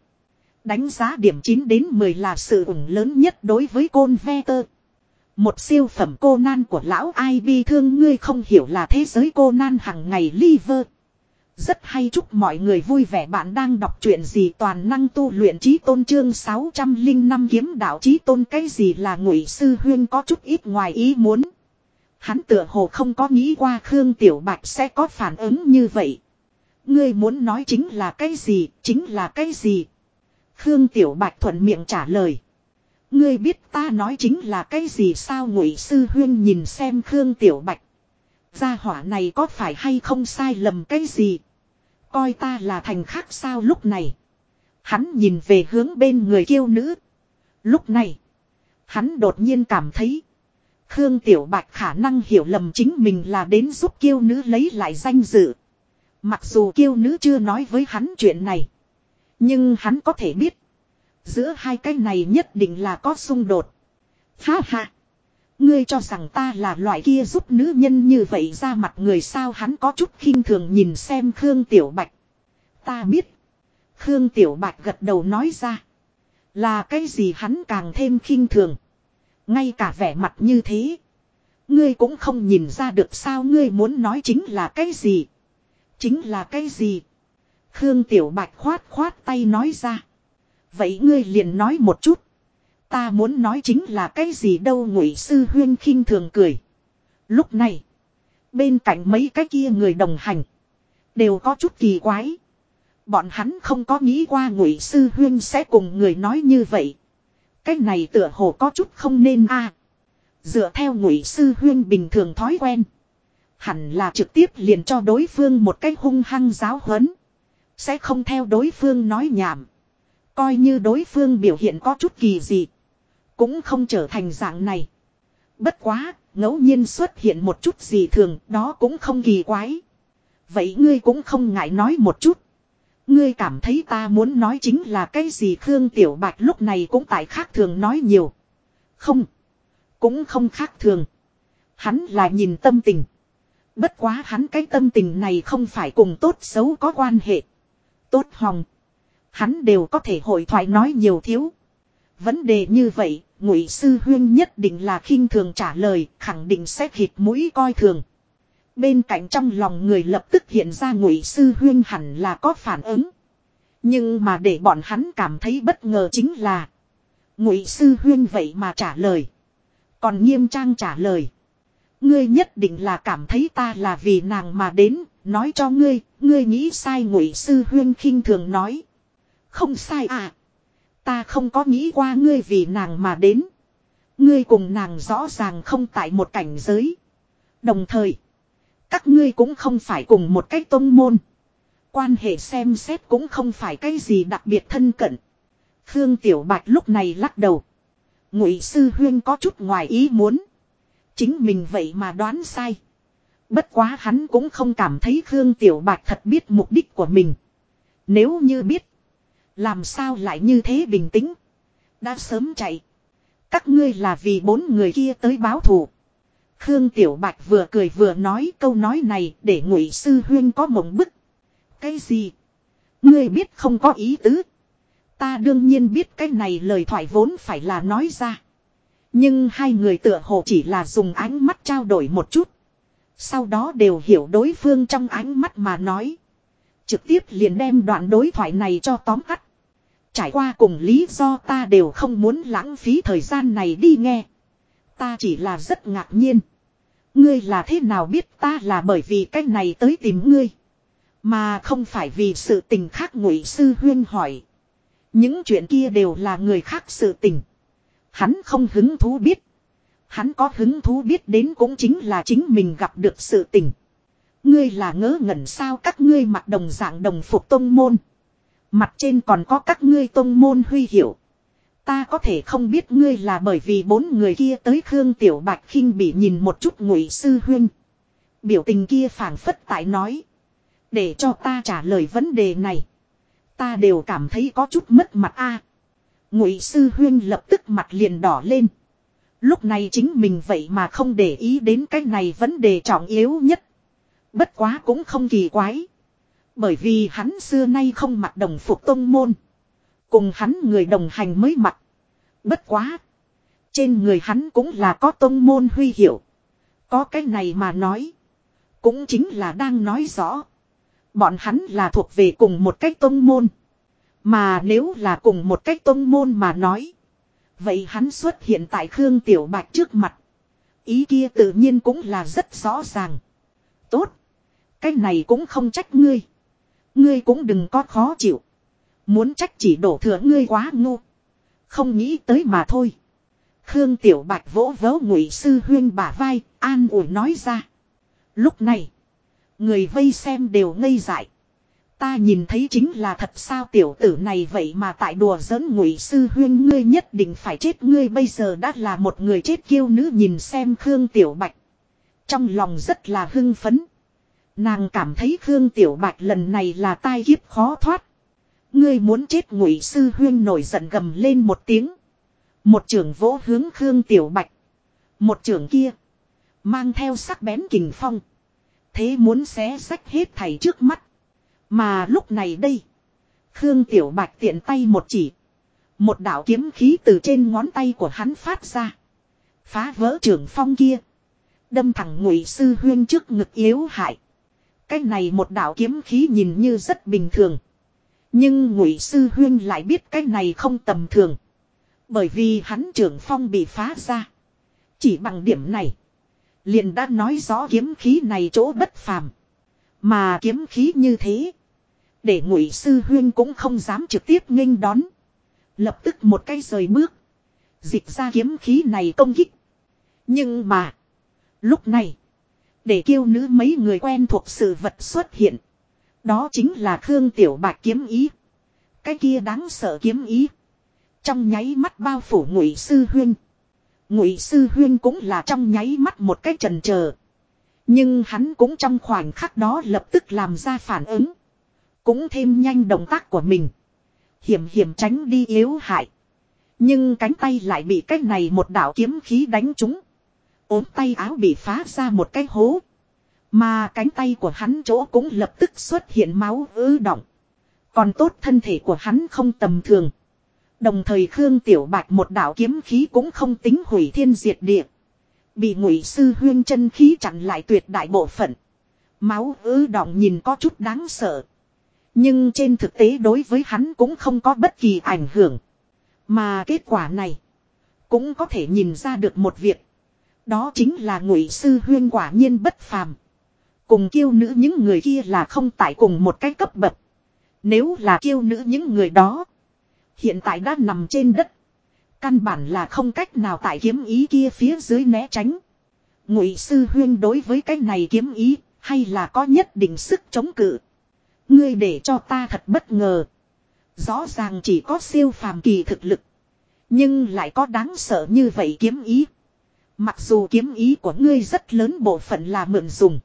Đánh giá điểm 9 đến 10 là sự ủng lớn nhất đối với côn ve tơ. Một siêu phẩm cô nan của lão ai bi thương, ngươi không hiểu là thế giới cô nan hằng ngày liver. Rất hay chúc mọi người vui vẻ bạn đang đọc truyện gì toàn năng tu luyện trí tôn chương 605 kiếm đạo trí tôn cái gì là ngụy sư huyên có chút ít ngoài ý muốn. Hắn tựa hồ không có nghĩ qua Khương Tiểu Bạch sẽ có phản ứng như vậy. Ngươi muốn nói chính là cái gì, chính là cái gì. Khương Tiểu Bạch thuận miệng trả lời. Ngươi biết ta nói chính là cái gì sao ngụy sư huyên nhìn xem Khương Tiểu Bạch. Gia hỏa này có phải hay không sai lầm cái gì. Coi ta là thành khác sao lúc này. Hắn nhìn về hướng bên người kiêu nữ. Lúc này. Hắn đột nhiên cảm thấy. Khương Tiểu Bạch khả năng hiểu lầm chính mình là đến giúp kiêu nữ lấy lại danh dự. Mặc dù kiêu nữ chưa nói với hắn chuyện này. Nhưng hắn có thể biết. Giữa hai cái này nhất định là có xung đột. Ha ha. Ngươi cho rằng ta là loại kia giúp nữ nhân như vậy ra mặt người sao hắn có chút khinh thường nhìn xem Khương Tiểu Bạch. Ta biết. Khương Tiểu Bạch gật đầu nói ra. Là cái gì hắn càng thêm khinh thường. Ngay cả vẻ mặt như thế. Ngươi cũng không nhìn ra được sao ngươi muốn nói chính là cái gì. Chính là cái gì. Khương Tiểu Bạch khoát khoát tay nói ra. Vậy ngươi liền nói một chút. Ta muốn nói chính là cái gì đâu ngụy sư huyên khinh thường cười. Lúc này. Bên cạnh mấy cái kia người đồng hành. Đều có chút kỳ quái. Bọn hắn không có nghĩ qua ngụy sư huyên sẽ cùng người nói như vậy. Cái này tựa hồ có chút không nên a. À, dựa theo ngụy sư huyên bình thường thói quen. Hẳn là trực tiếp liền cho đối phương một cái hung hăng giáo huấn. Sẽ không theo đối phương nói nhảm. Coi như đối phương biểu hiện có chút kỳ gì. Cũng không trở thành dạng này. Bất quá, ngẫu nhiên xuất hiện một chút gì thường, đó cũng không kỳ quái. Vậy ngươi cũng không ngại nói một chút. Ngươi cảm thấy ta muốn nói chính là cái gì Khương Tiểu Bạch lúc này cũng tại khác thường nói nhiều. Không. Cũng không khác thường. Hắn là nhìn tâm tình. Bất quá hắn cái tâm tình này không phải cùng tốt xấu có quan hệ. Tốt hòng. Hắn đều có thể hội thoại nói nhiều thiếu. Vấn đề như vậy, ngụy sư huyên nhất định là khinh thường trả lời, khẳng định sẽ khịt mũi coi thường. Bên cạnh trong lòng người lập tức hiện ra ngụy sư huyên hẳn là có phản ứng. Nhưng mà để bọn hắn cảm thấy bất ngờ chính là ngụy sư huyên vậy mà trả lời. Còn nghiêm trang trả lời. Ngươi nhất định là cảm thấy ta là vì nàng mà đến, nói cho ngươi, ngươi nghĩ sai ngụy sư huyên khinh thường nói. Không sai à. Ta không có nghĩ qua ngươi vì nàng mà đến. Ngươi cùng nàng rõ ràng không tại một cảnh giới. Đồng thời, các ngươi cũng không phải cùng một cách tôn môn. Quan hệ xem xét cũng không phải cái gì đặc biệt thân cận. Khương Tiểu Bạch lúc này lắc đầu. Ngụy Sư Huyên có chút ngoài ý muốn. Chính mình vậy mà đoán sai. Bất quá hắn cũng không cảm thấy Khương Tiểu Bạch thật biết mục đích của mình. Nếu như biết. Làm sao lại như thế bình tĩnh. Đã sớm chạy. Các ngươi là vì bốn người kia tới báo thù. Khương Tiểu Bạch vừa cười vừa nói câu nói này để ngụy sư huyên có mộng bức. Cái gì? Ngươi biết không có ý tứ. Ta đương nhiên biết cái này lời thoại vốn phải là nói ra. Nhưng hai người tựa hồ chỉ là dùng ánh mắt trao đổi một chút. Sau đó đều hiểu đối phương trong ánh mắt mà nói. Trực tiếp liền đem đoạn đối thoại này cho tóm tắt. Trải qua cùng lý do ta đều không muốn lãng phí thời gian này đi nghe. Ta chỉ là rất ngạc nhiên. Ngươi là thế nào biết ta là bởi vì cách này tới tìm ngươi. Mà không phải vì sự tình khác ngụy sư huyên hỏi. Những chuyện kia đều là người khác sự tình. Hắn không hứng thú biết. Hắn có hứng thú biết đến cũng chính là chính mình gặp được sự tình. Ngươi là ngớ ngẩn sao các ngươi mặc đồng dạng đồng phục tông môn. Mặt trên còn có các ngươi tông môn huy hiệu. Ta có thể không biết ngươi là bởi vì bốn người kia tới Khương Tiểu Bạch khinh bị nhìn một chút ngụy sư huyên. Biểu tình kia phảng phất tại nói. Để cho ta trả lời vấn đề này. Ta đều cảm thấy có chút mất mặt a. Ngụy sư huyên lập tức mặt liền đỏ lên. Lúc này chính mình vậy mà không để ý đến cái này vấn đề trọng yếu nhất. Bất quá cũng không kỳ quái. Bởi vì hắn xưa nay không mặc đồng phục tông môn. Cùng hắn người đồng hành mới mặc. Bất quá. Trên người hắn cũng là có tông môn huy hiệu. Có cái này mà nói. Cũng chính là đang nói rõ. Bọn hắn là thuộc về cùng một cách tông môn. Mà nếu là cùng một cách tông môn mà nói. Vậy hắn xuất hiện tại Khương Tiểu Bạch trước mặt. Ý kia tự nhiên cũng là rất rõ ràng. Tốt. Cái này cũng không trách ngươi. Ngươi cũng đừng có khó chịu. Muốn trách chỉ đổ thừa ngươi quá ngu. Không nghĩ tới mà thôi. Khương Tiểu Bạch vỗ vỗ ngụy sư huyên bả vai, an ủi nói ra. Lúc này, người vây xem đều ngây dại. Ta nhìn thấy chính là thật sao tiểu tử này vậy mà tại đùa giỡn ngụy sư huyên ngươi nhất định phải chết ngươi bây giờ đã là một người chết kiêu nữ nhìn xem Khương Tiểu Bạch. Trong lòng rất là hưng phấn. Nàng cảm thấy Khương Tiểu Bạch lần này là tai kiếp khó thoát. Ngươi muốn chết ngụy sư huyên nổi giận gầm lên một tiếng. Một trưởng vỗ hướng Khương Tiểu Bạch. Một trưởng kia. Mang theo sắc bén kình phong. Thế muốn xé sách hết thảy trước mắt. Mà lúc này đây. Khương Tiểu Bạch tiện tay một chỉ. Một đạo kiếm khí từ trên ngón tay của hắn phát ra. Phá vỡ trưởng phong kia. đâm thẳng ngụy sư huyên trước ngực yếu hại. Cái này một đạo kiếm khí nhìn như rất bình thường. Nhưng ngụy sư huyên lại biết cái này không tầm thường. Bởi vì hắn trưởng phong bị phá ra. Chỉ bằng điểm này. Liền đã nói rõ kiếm khí này chỗ bất phàm. Mà kiếm khí như thế. Để ngụy sư huyên cũng không dám trực tiếp nghênh đón. Lập tức một cái rời bước. Dịch ra kiếm khí này công kích. Nhưng mà. Lúc này. Để kêu nữ mấy người quen thuộc sự vật xuất hiện. Đó chính là Khương Tiểu Bạch kiếm ý. Cái kia đáng sợ kiếm ý. Trong nháy mắt bao phủ ngụy sư huyên. Ngụy sư huyên cũng là trong nháy mắt một cái trần chờ Nhưng hắn cũng trong khoảnh khắc đó lập tức làm ra phản ứng. Cũng thêm nhanh động tác của mình. Hiểm hiểm tránh đi yếu hại. Nhưng cánh tay lại bị cái này một đạo kiếm khí đánh trúng ốm tay áo bị phá ra một cái hố. Mà cánh tay của hắn chỗ cũng lập tức xuất hiện máu ứ động. Còn tốt thân thể của hắn không tầm thường. Đồng thời Khương Tiểu Bạch một đạo kiếm khí cũng không tính hủy thiên diệt địa. Bị ngụy sư huyên chân khí chặn lại tuyệt đại bộ phận. Máu ứ động nhìn có chút đáng sợ. Nhưng trên thực tế đối với hắn cũng không có bất kỳ ảnh hưởng. Mà kết quả này cũng có thể nhìn ra được một việc. Đó chính là ngụy sư huyên quả nhiên bất phàm. Cùng kiêu nữ những người kia là không tại cùng một cái cấp bậc. Nếu là kiêu nữ những người đó. Hiện tại đã nằm trên đất. Căn bản là không cách nào tại kiếm ý kia phía dưới né tránh. Ngụy sư huyên đối với cái này kiếm ý. Hay là có nhất định sức chống cự. Ngươi để cho ta thật bất ngờ. Rõ ràng chỉ có siêu phàm kỳ thực lực. Nhưng lại có đáng sợ như vậy kiếm ý. Mặc dù kiếm ý của ngươi rất lớn bộ phận là mượn dùng.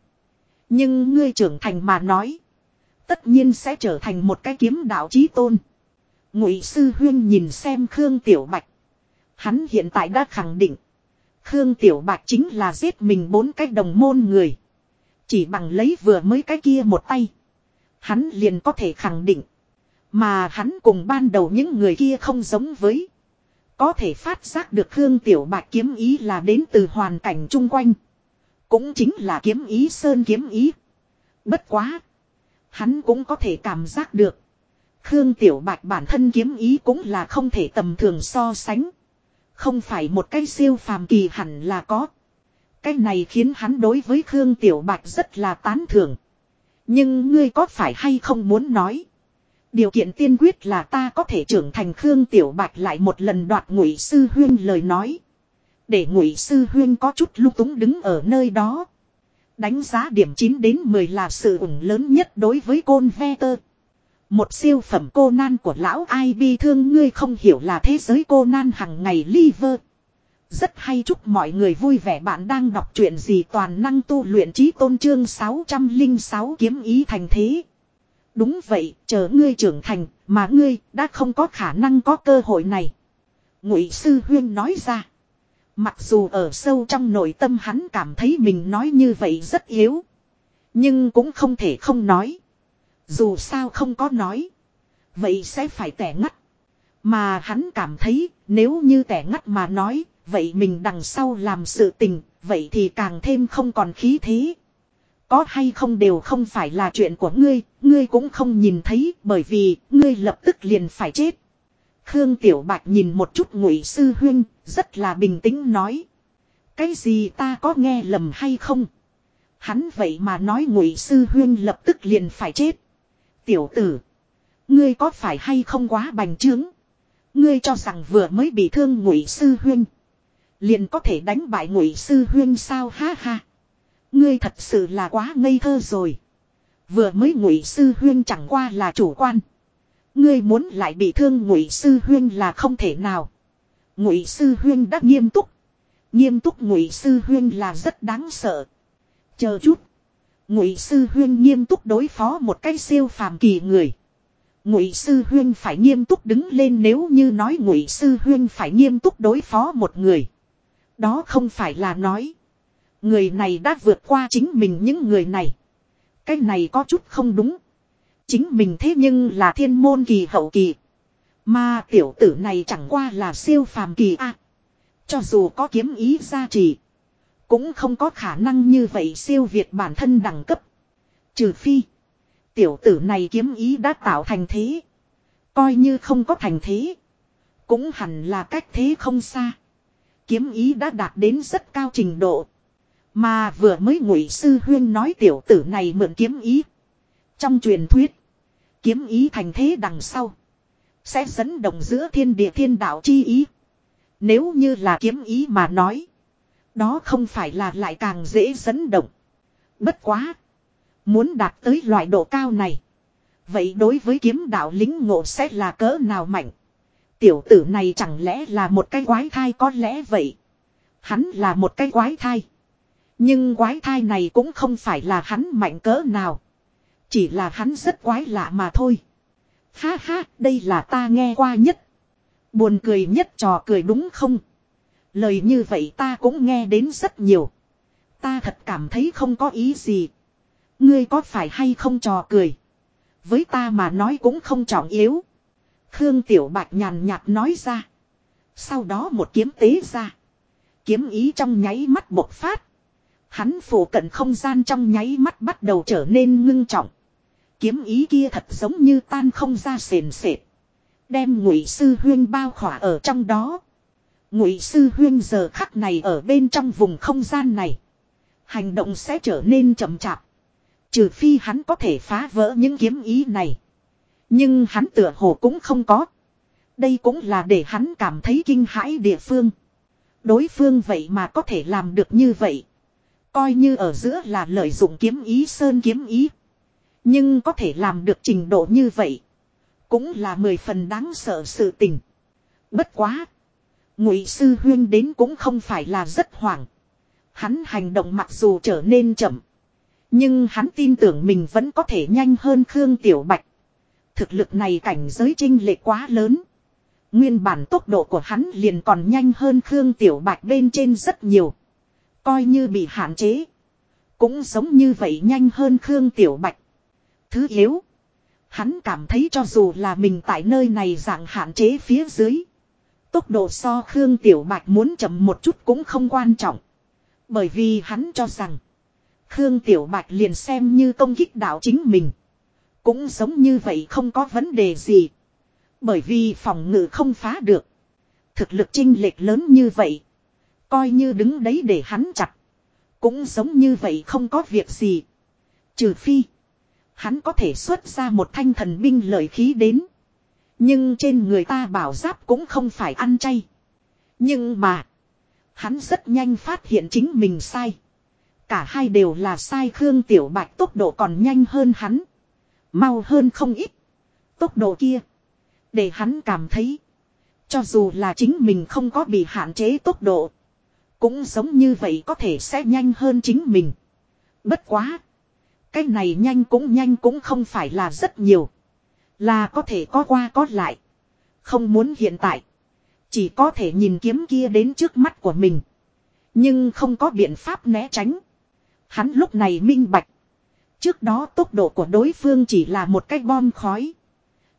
Nhưng ngươi trưởng thành mà nói. Tất nhiên sẽ trở thành một cái kiếm đạo chí tôn. Ngụy sư huyên nhìn xem Khương Tiểu Bạch. Hắn hiện tại đã khẳng định. Khương Tiểu Bạch chính là giết mình bốn cái đồng môn người. Chỉ bằng lấy vừa mới cái kia một tay. Hắn liền có thể khẳng định. Mà hắn cùng ban đầu những người kia không giống với. Có thể phát giác được Khương Tiểu Bạch kiếm ý là đến từ hoàn cảnh chung quanh. Cũng chính là kiếm ý sơn kiếm ý. Bất quá. Hắn cũng có thể cảm giác được. Khương Tiểu Bạch bản thân kiếm ý cũng là không thể tầm thường so sánh. Không phải một cái siêu phàm kỳ hẳn là có. Cái này khiến hắn đối với Khương Tiểu Bạch rất là tán thưởng. Nhưng ngươi có phải hay không muốn nói. Điều kiện tiên quyết là ta có thể trưởng thành Khương Tiểu Bạch lại một lần đoạt ngụy sư huyên lời nói. Để ngụy sư huyên có chút lung túng đứng ở nơi đó. Đánh giá điểm 9 đến 10 là sự ủng lớn nhất đối với côn ve tơ. Một siêu phẩm cô nan của lão ai bi thương ngươi không hiểu là thế giới cô nan hằng ngày liver. Rất hay chúc mọi người vui vẻ bạn đang đọc truyện gì toàn năng tu luyện trí tôn trương 606 kiếm ý thành thế. Đúng vậy, chờ ngươi trưởng thành, mà ngươi đã không có khả năng có cơ hội này. Ngụy Sư Huyên nói ra. Mặc dù ở sâu trong nội tâm hắn cảm thấy mình nói như vậy rất yếu. Nhưng cũng không thể không nói. Dù sao không có nói. Vậy sẽ phải tẻ ngắt. Mà hắn cảm thấy nếu như tẻ ngắt mà nói. Vậy mình đằng sau làm sự tình. Vậy thì càng thêm không còn khí thế. Có hay không đều không phải là chuyện của ngươi. Ngươi cũng không nhìn thấy. Bởi vì ngươi lập tức liền phải chết. Khương Tiểu Bạch nhìn một chút ngụy sư huyên, rất là bình tĩnh nói. Cái gì ta có nghe lầm hay không? Hắn vậy mà nói ngụy sư huyên lập tức liền phải chết. Tiểu tử, ngươi có phải hay không quá bành trướng? Ngươi cho rằng vừa mới bị thương ngụy sư huyên. Liền có thể đánh bại ngụy sư huyên sao ha ha. Ngươi thật sự là quá ngây thơ rồi. Vừa mới ngụy sư huyên chẳng qua là chủ quan. Ngươi muốn lại bị thương ngụy sư huyên là không thể nào. Ngụy sư huyên đã nghiêm túc. Nghiêm túc ngụy sư huyên là rất đáng sợ. Chờ chút. Ngụy sư huyên nghiêm túc đối phó một cái siêu phàm kỳ người. Ngụy sư huyên phải nghiêm túc đứng lên nếu như nói ngụy sư huyên phải nghiêm túc đối phó một người. Đó không phải là nói. Người này đã vượt qua chính mình những người này. Cái này có chút không đúng. Chính mình thế nhưng là thiên môn kỳ hậu kỳ. Mà tiểu tử này chẳng qua là siêu phàm kỳ a. cho dù có kiếm ý gia trì. Cũng không có khả năng như vậy siêu việt bản thân đẳng cấp. Trừ phi. Tiểu tử này kiếm ý đã tạo thành thế. Coi như không có thành thế. Cũng hẳn là cách thế không xa. Kiếm ý đã đạt đến rất cao trình độ. Mà vừa mới ngụy sư huyên nói tiểu tử này mượn kiếm ý. Trong truyền thuyết. Kiếm ý thành thế đằng sau. Sẽ dẫn động giữa thiên địa thiên đạo chi ý. Nếu như là kiếm ý mà nói. Đó không phải là lại càng dễ dẫn động. Bất quá. Muốn đạt tới loại độ cao này. Vậy đối với kiếm đạo lính ngộ sẽ là cỡ nào mạnh. Tiểu tử này chẳng lẽ là một cái quái thai có lẽ vậy. Hắn là một cái quái thai. Nhưng quái thai này cũng không phải là hắn mạnh cỡ nào. Chỉ là hắn rất quái lạ mà thôi. Ha ha, đây là ta nghe qua nhất. Buồn cười nhất trò cười đúng không? Lời như vậy ta cũng nghe đến rất nhiều. Ta thật cảm thấy không có ý gì. Ngươi có phải hay không trò cười? Với ta mà nói cũng không trọng yếu. Khương Tiểu Bạch nhàn nhạt nói ra. Sau đó một kiếm tế ra. Kiếm ý trong nháy mắt bộc phát. Hắn phủ cận không gian trong nháy mắt bắt đầu trở nên ngưng trọng. Kiếm ý kia thật giống như tan không ra sền sệt. Đem ngụy sư huyên bao khỏa ở trong đó. Ngụy sư huyên giờ khắc này ở bên trong vùng không gian này. Hành động sẽ trở nên chậm chạp. Trừ phi hắn có thể phá vỡ những kiếm ý này. Nhưng hắn tựa hồ cũng không có. Đây cũng là để hắn cảm thấy kinh hãi địa phương. Đối phương vậy mà có thể làm được như vậy. Coi như ở giữa là lợi dụng kiếm ý sơn kiếm ý. Nhưng có thể làm được trình độ như vậy. Cũng là mười phần đáng sợ sự tình. Bất quá. Ngụy sư huyên đến cũng không phải là rất hoảng. Hắn hành động mặc dù trở nên chậm. Nhưng hắn tin tưởng mình vẫn có thể nhanh hơn Khương Tiểu Bạch. Thực lực này cảnh giới trinh lệ quá lớn. Nguyên bản tốc độ của hắn liền còn nhanh hơn Khương Tiểu Bạch bên trên rất nhiều. Coi như bị hạn chế. Cũng giống như vậy nhanh hơn Khương Tiểu Bạch. Thứ yếu. Hắn cảm thấy cho dù là mình tại nơi này dạng hạn chế phía dưới. Tốc độ so Khương Tiểu Bạch muốn chậm một chút cũng không quan trọng. Bởi vì hắn cho rằng. Khương Tiểu Bạch liền xem như công kích đạo chính mình. Cũng giống như vậy không có vấn đề gì. Bởi vì phòng ngự không phá được. Thực lực chinh lệch lớn như vậy. Coi như đứng đấy để hắn chặt. Cũng giống như vậy không có việc gì. Trừ phi. Hắn có thể xuất ra một thanh thần binh lợi khí đến. Nhưng trên người ta bảo giáp cũng không phải ăn chay. Nhưng mà. Hắn rất nhanh phát hiện chính mình sai. Cả hai đều là sai Khương Tiểu Bạch tốc độ còn nhanh hơn hắn. Mau hơn không ít. Tốc độ kia. Để hắn cảm thấy. Cho dù là chính mình không có bị hạn chế tốc độ. Cũng giống như vậy có thể sẽ nhanh hơn chính mình. Bất quá. Cái này nhanh cũng nhanh cũng không phải là rất nhiều. Là có thể có qua có lại. Không muốn hiện tại. Chỉ có thể nhìn kiếm kia đến trước mắt của mình. Nhưng không có biện pháp né tránh. Hắn lúc này minh bạch. Trước đó tốc độ của đối phương chỉ là một cái bom khói.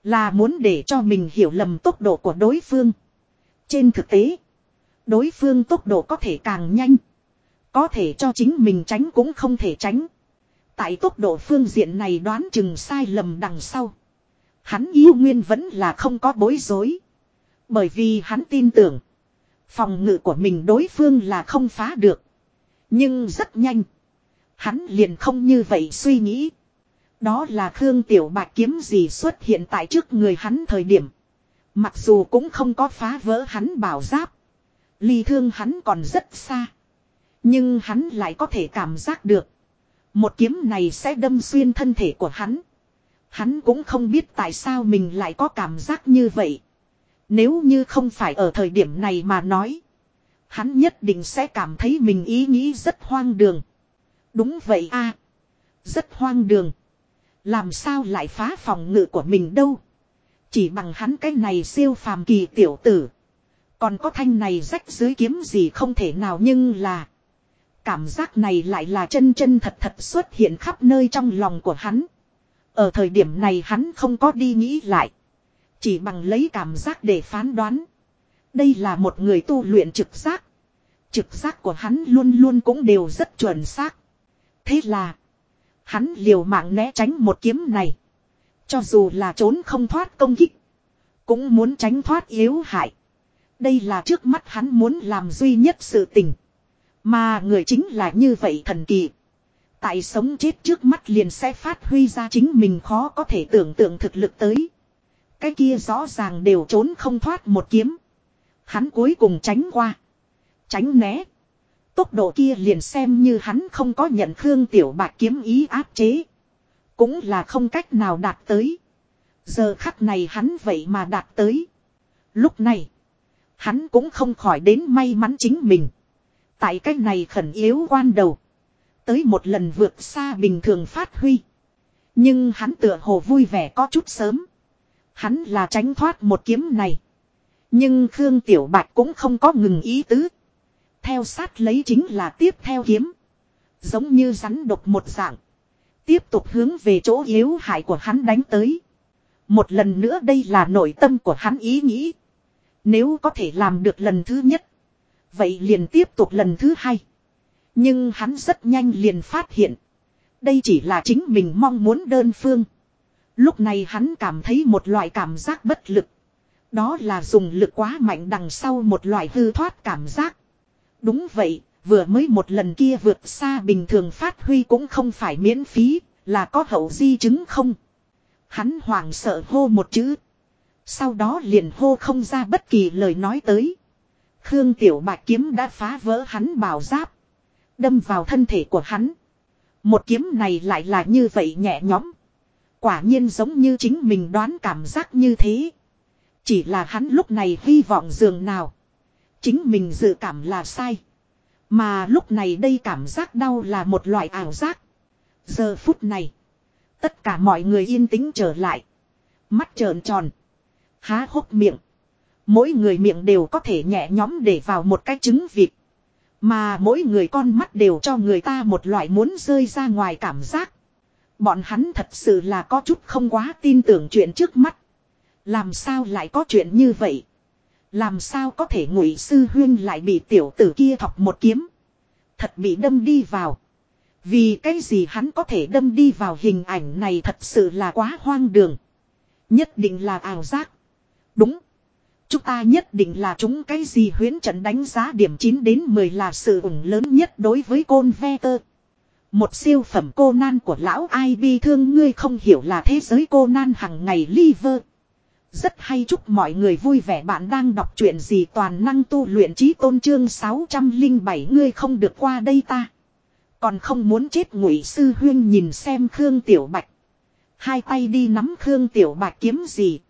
Là muốn để cho mình hiểu lầm tốc độ của đối phương. Trên thực tế. Đối phương tốc độ có thể càng nhanh. Có thể cho chính mình tránh cũng không thể tránh. Tại tốc độ phương diện này đoán chừng sai lầm đằng sau. Hắn yêu nguyên vẫn là không có bối rối. Bởi vì hắn tin tưởng. Phòng ngự của mình đối phương là không phá được. Nhưng rất nhanh. Hắn liền không như vậy suy nghĩ. Đó là Khương Tiểu Bạch kiếm gì xuất hiện tại trước người hắn thời điểm. Mặc dù cũng không có phá vỡ hắn bảo giáp. Ly thương hắn còn rất xa. Nhưng hắn lại có thể cảm giác được. Một kiếm này sẽ đâm xuyên thân thể của hắn. Hắn cũng không biết tại sao mình lại có cảm giác như vậy. Nếu như không phải ở thời điểm này mà nói. Hắn nhất định sẽ cảm thấy mình ý nghĩ rất hoang đường. Đúng vậy a Rất hoang đường. Làm sao lại phá phòng ngự của mình đâu. Chỉ bằng hắn cái này siêu phàm kỳ tiểu tử. Còn có thanh này rách dưới kiếm gì không thể nào nhưng là. Cảm giác này lại là chân chân thật thật xuất hiện khắp nơi trong lòng của hắn. Ở thời điểm này hắn không có đi nghĩ lại. Chỉ bằng lấy cảm giác để phán đoán. Đây là một người tu luyện trực giác. Trực giác của hắn luôn luôn cũng đều rất chuẩn xác. Thế là. Hắn liều mạng né tránh một kiếm này. Cho dù là trốn không thoát công kích. Cũng muốn tránh thoát yếu hại. Đây là trước mắt hắn muốn làm duy nhất sự tình. Mà người chính là như vậy thần kỳ. Tại sống chết trước mắt liền sẽ phát huy ra chính mình khó có thể tưởng tượng thực lực tới. Cái kia rõ ràng đều trốn không thoát một kiếm. Hắn cuối cùng tránh qua. Tránh né. Tốc độ kia liền xem như hắn không có nhận Khương Tiểu Bạc kiếm ý áp chế. Cũng là không cách nào đạt tới. Giờ khắc này hắn vậy mà đạt tới. Lúc này. Hắn cũng không khỏi đến may mắn chính mình. Tại cách này khẩn yếu quan đầu. Tới một lần vượt xa bình thường phát huy. Nhưng hắn tựa hồ vui vẻ có chút sớm. Hắn là tránh thoát một kiếm này. Nhưng Khương Tiểu Bạch cũng không có ngừng ý tứ. Theo sát lấy chính là tiếp theo kiếm. Giống như rắn độc một dạng. Tiếp tục hướng về chỗ yếu hại của hắn đánh tới. Một lần nữa đây là nội tâm của hắn ý nghĩ. Nếu có thể làm được lần thứ nhất. Vậy liền tiếp tục lần thứ hai. Nhưng hắn rất nhanh liền phát hiện. Đây chỉ là chính mình mong muốn đơn phương. Lúc này hắn cảm thấy một loại cảm giác bất lực. Đó là dùng lực quá mạnh đằng sau một loại hư thoát cảm giác. Đúng vậy, vừa mới một lần kia vượt xa bình thường phát huy cũng không phải miễn phí, là có hậu di chứng không. Hắn hoảng sợ hô một chữ. Sau đó liền hô không ra bất kỳ lời nói tới. Khương Tiểu Bạch kiếm đã phá vỡ hắn bảo giáp. Đâm vào thân thể của hắn. Một kiếm này lại là như vậy nhẹ nhõm. Quả nhiên giống như chính mình đoán cảm giác như thế. Chỉ là hắn lúc này hy vọng dường nào. Chính mình dự cảm là sai. Mà lúc này đây cảm giác đau là một loại ảo giác. Giờ phút này. Tất cả mọi người yên tĩnh trở lại. Mắt trợn tròn. Há hốc miệng. Mỗi người miệng đều có thể nhẹ nhóm để vào một cái trứng vịt. Mà mỗi người con mắt đều cho người ta một loại muốn rơi ra ngoài cảm giác. Bọn hắn thật sự là có chút không quá tin tưởng chuyện trước mắt. Làm sao lại có chuyện như vậy? Làm sao có thể ngụy sư huyên lại bị tiểu tử kia thọc một kiếm? Thật bị đâm đi vào. Vì cái gì hắn có thể đâm đi vào hình ảnh này thật sự là quá hoang đường. Nhất định là ảo giác. Đúng. Chúng ta nhất định là chúng cái gì huyến trận đánh giá điểm 9 đến 10 là sự ủng lớn nhất đối với côn ve tơ. Một siêu phẩm cô nan của lão ai bi thương ngươi không hiểu là thế giới cô nan hằng ngày liver. Rất hay chúc mọi người vui vẻ bạn đang đọc chuyện gì toàn năng tu luyện trí tôn trương 607 ngươi không được qua đây ta. Còn không muốn chết ngụy sư huyên nhìn xem Khương Tiểu Bạch. Hai tay đi nắm Khương Tiểu Bạch kiếm gì.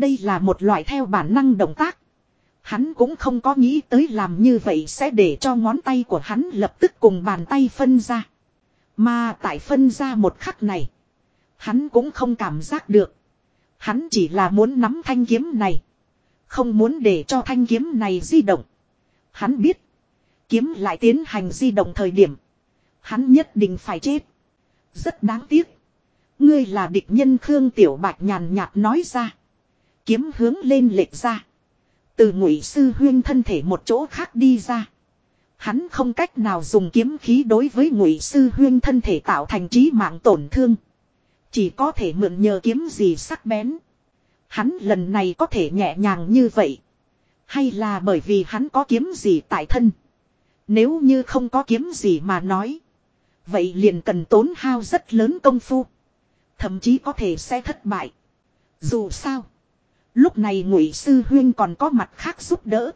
Đây là một loại theo bản năng động tác. Hắn cũng không có nghĩ tới làm như vậy sẽ để cho ngón tay của hắn lập tức cùng bàn tay phân ra. Mà tại phân ra một khắc này. Hắn cũng không cảm giác được. Hắn chỉ là muốn nắm thanh kiếm này. Không muốn để cho thanh kiếm này di động. Hắn biết. Kiếm lại tiến hành di động thời điểm. Hắn nhất định phải chết. Rất đáng tiếc. Ngươi là địch nhân Khương Tiểu Bạch nhàn nhạt nói ra. Kiếm hướng lên lệch ra. Từ ngụy sư huyên thân thể một chỗ khác đi ra. Hắn không cách nào dùng kiếm khí đối với ngụy sư huyên thân thể tạo thành trí mạng tổn thương. Chỉ có thể mượn nhờ kiếm gì sắc bén. Hắn lần này có thể nhẹ nhàng như vậy. Hay là bởi vì hắn có kiếm gì tại thân. Nếu như không có kiếm gì mà nói. Vậy liền cần tốn hao rất lớn công phu. Thậm chí có thể sẽ thất bại. Dù sao. Lúc này ngụy sư huyên còn có mặt khác giúp đỡ.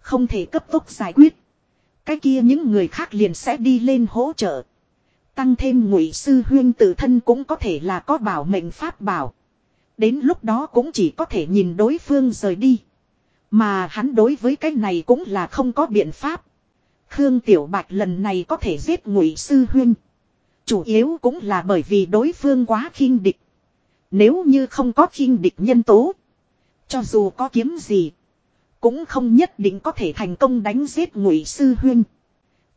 Không thể cấp tốc giải quyết. Cái kia những người khác liền sẽ đi lên hỗ trợ. Tăng thêm ngụy sư huyên tự thân cũng có thể là có bảo mệnh pháp bảo. Đến lúc đó cũng chỉ có thể nhìn đối phương rời đi. Mà hắn đối với cái này cũng là không có biện pháp. Khương Tiểu Bạch lần này có thể giết ngụy sư huyên. Chủ yếu cũng là bởi vì đối phương quá khinh địch. Nếu như không có khinh địch nhân tố. Cho dù có kiếm gì. Cũng không nhất định có thể thành công đánh giết ngụy sư huyên.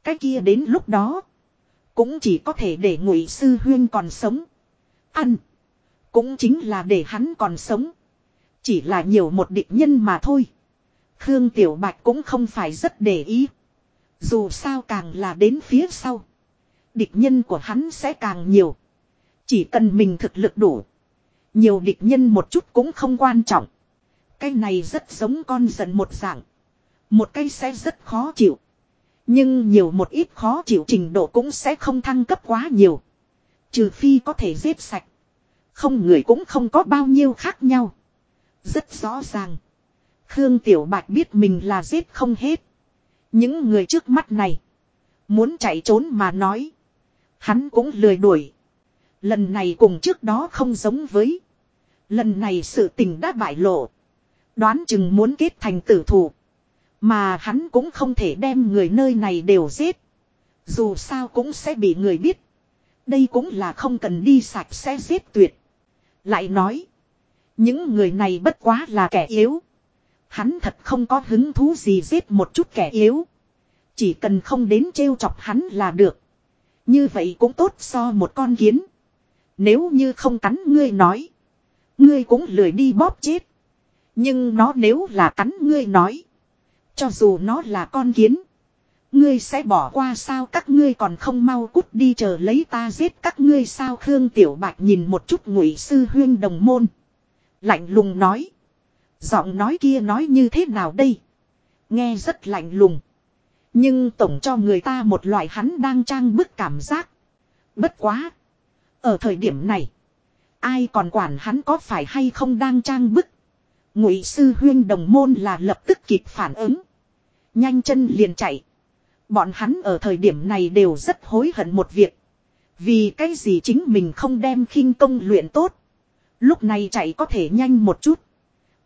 Cái kia đến lúc đó. Cũng chỉ có thể để ngụy sư huyên còn sống. Ăn. Cũng chính là để hắn còn sống. Chỉ là nhiều một định nhân mà thôi. Khương Tiểu Bạch cũng không phải rất để ý. Dù sao càng là đến phía sau. Địch nhân của hắn sẽ càng nhiều. Chỉ cần mình thực lực đủ. Nhiều địch nhân một chút cũng không quan trọng. Cái này rất giống con giận một dạng. Một cái sẽ rất khó chịu. Nhưng nhiều một ít khó chịu trình độ cũng sẽ không thăng cấp quá nhiều. Trừ phi có thể giết sạch. Không người cũng không có bao nhiêu khác nhau. Rất rõ ràng. Khương Tiểu Bạch biết mình là giết không hết. Những người trước mắt này. Muốn chạy trốn mà nói. Hắn cũng lười đuổi. Lần này cùng trước đó không giống với. Lần này sự tình đã bại lộ. Đoán chừng muốn kết thành tử thủ. Mà hắn cũng không thể đem người nơi này đều giết. Dù sao cũng sẽ bị người biết. Đây cũng là không cần đi sạch sẽ giết tuyệt. Lại nói. Những người này bất quá là kẻ yếu. Hắn thật không có hứng thú gì giết một chút kẻ yếu. Chỉ cần không đến trêu chọc hắn là được. Như vậy cũng tốt so một con kiến. Nếu như không cắn ngươi nói. Ngươi cũng lười đi bóp chết. Nhưng nó nếu là cắn ngươi nói. Cho dù nó là con kiến. Ngươi sẽ bỏ qua sao các ngươi còn không mau cút đi chờ lấy ta giết các ngươi sao Khương Tiểu Bạch nhìn một chút ngụy sư huyên đồng môn. Lạnh lùng nói. Giọng nói kia nói như thế nào đây? Nghe rất lạnh lùng. Nhưng tổng cho người ta một loại hắn đang trang bức cảm giác. Bất quá. Ở thời điểm này. Ai còn quản hắn có phải hay không đang trang bức. Ngụy sư huyên đồng môn là lập tức kịp phản ứng. Nhanh chân liền chạy. Bọn hắn ở thời điểm này đều rất hối hận một việc. Vì cái gì chính mình không đem khinh công luyện tốt. Lúc này chạy có thể nhanh một chút.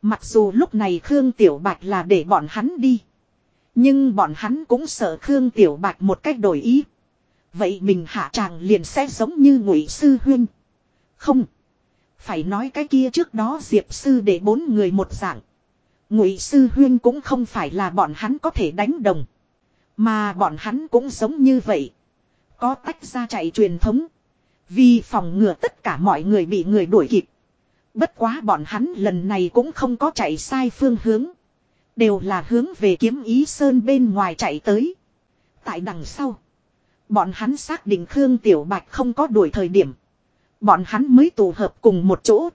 Mặc dù lúc này Khương Tiểu Bạch là để bọn hắn đi. Nhưng bọn hắn cũng sợ Khương Tiểu Bạch một cách đổi ý. Vậy mình hạ tràng liền sẽ giống như ngụy sư huyên. Không. Phải nói cái kia trước đó Diệp sư để bốn người một dạng. Ngụy sư huyên cũng không phải là bọn hắn có thể đánh đồng. Mà bọn hắn cũng giống như vậy. Có tách ra chạy truyền thống. Vì phòng ngừa tất cả mọi người bị người đuổi kịp. Bất quá bọn hắn lần này cũng không có chạy sai phương hướng. Đều là hướng về kiếm ý sơn bên ngoài chạy tới. Tại đằng sau. Bọn hắn xác định Khương Tiểu Bạch không có đuổi thời điểm. Bọn hắn mới tụ hợp cùng một chỗ.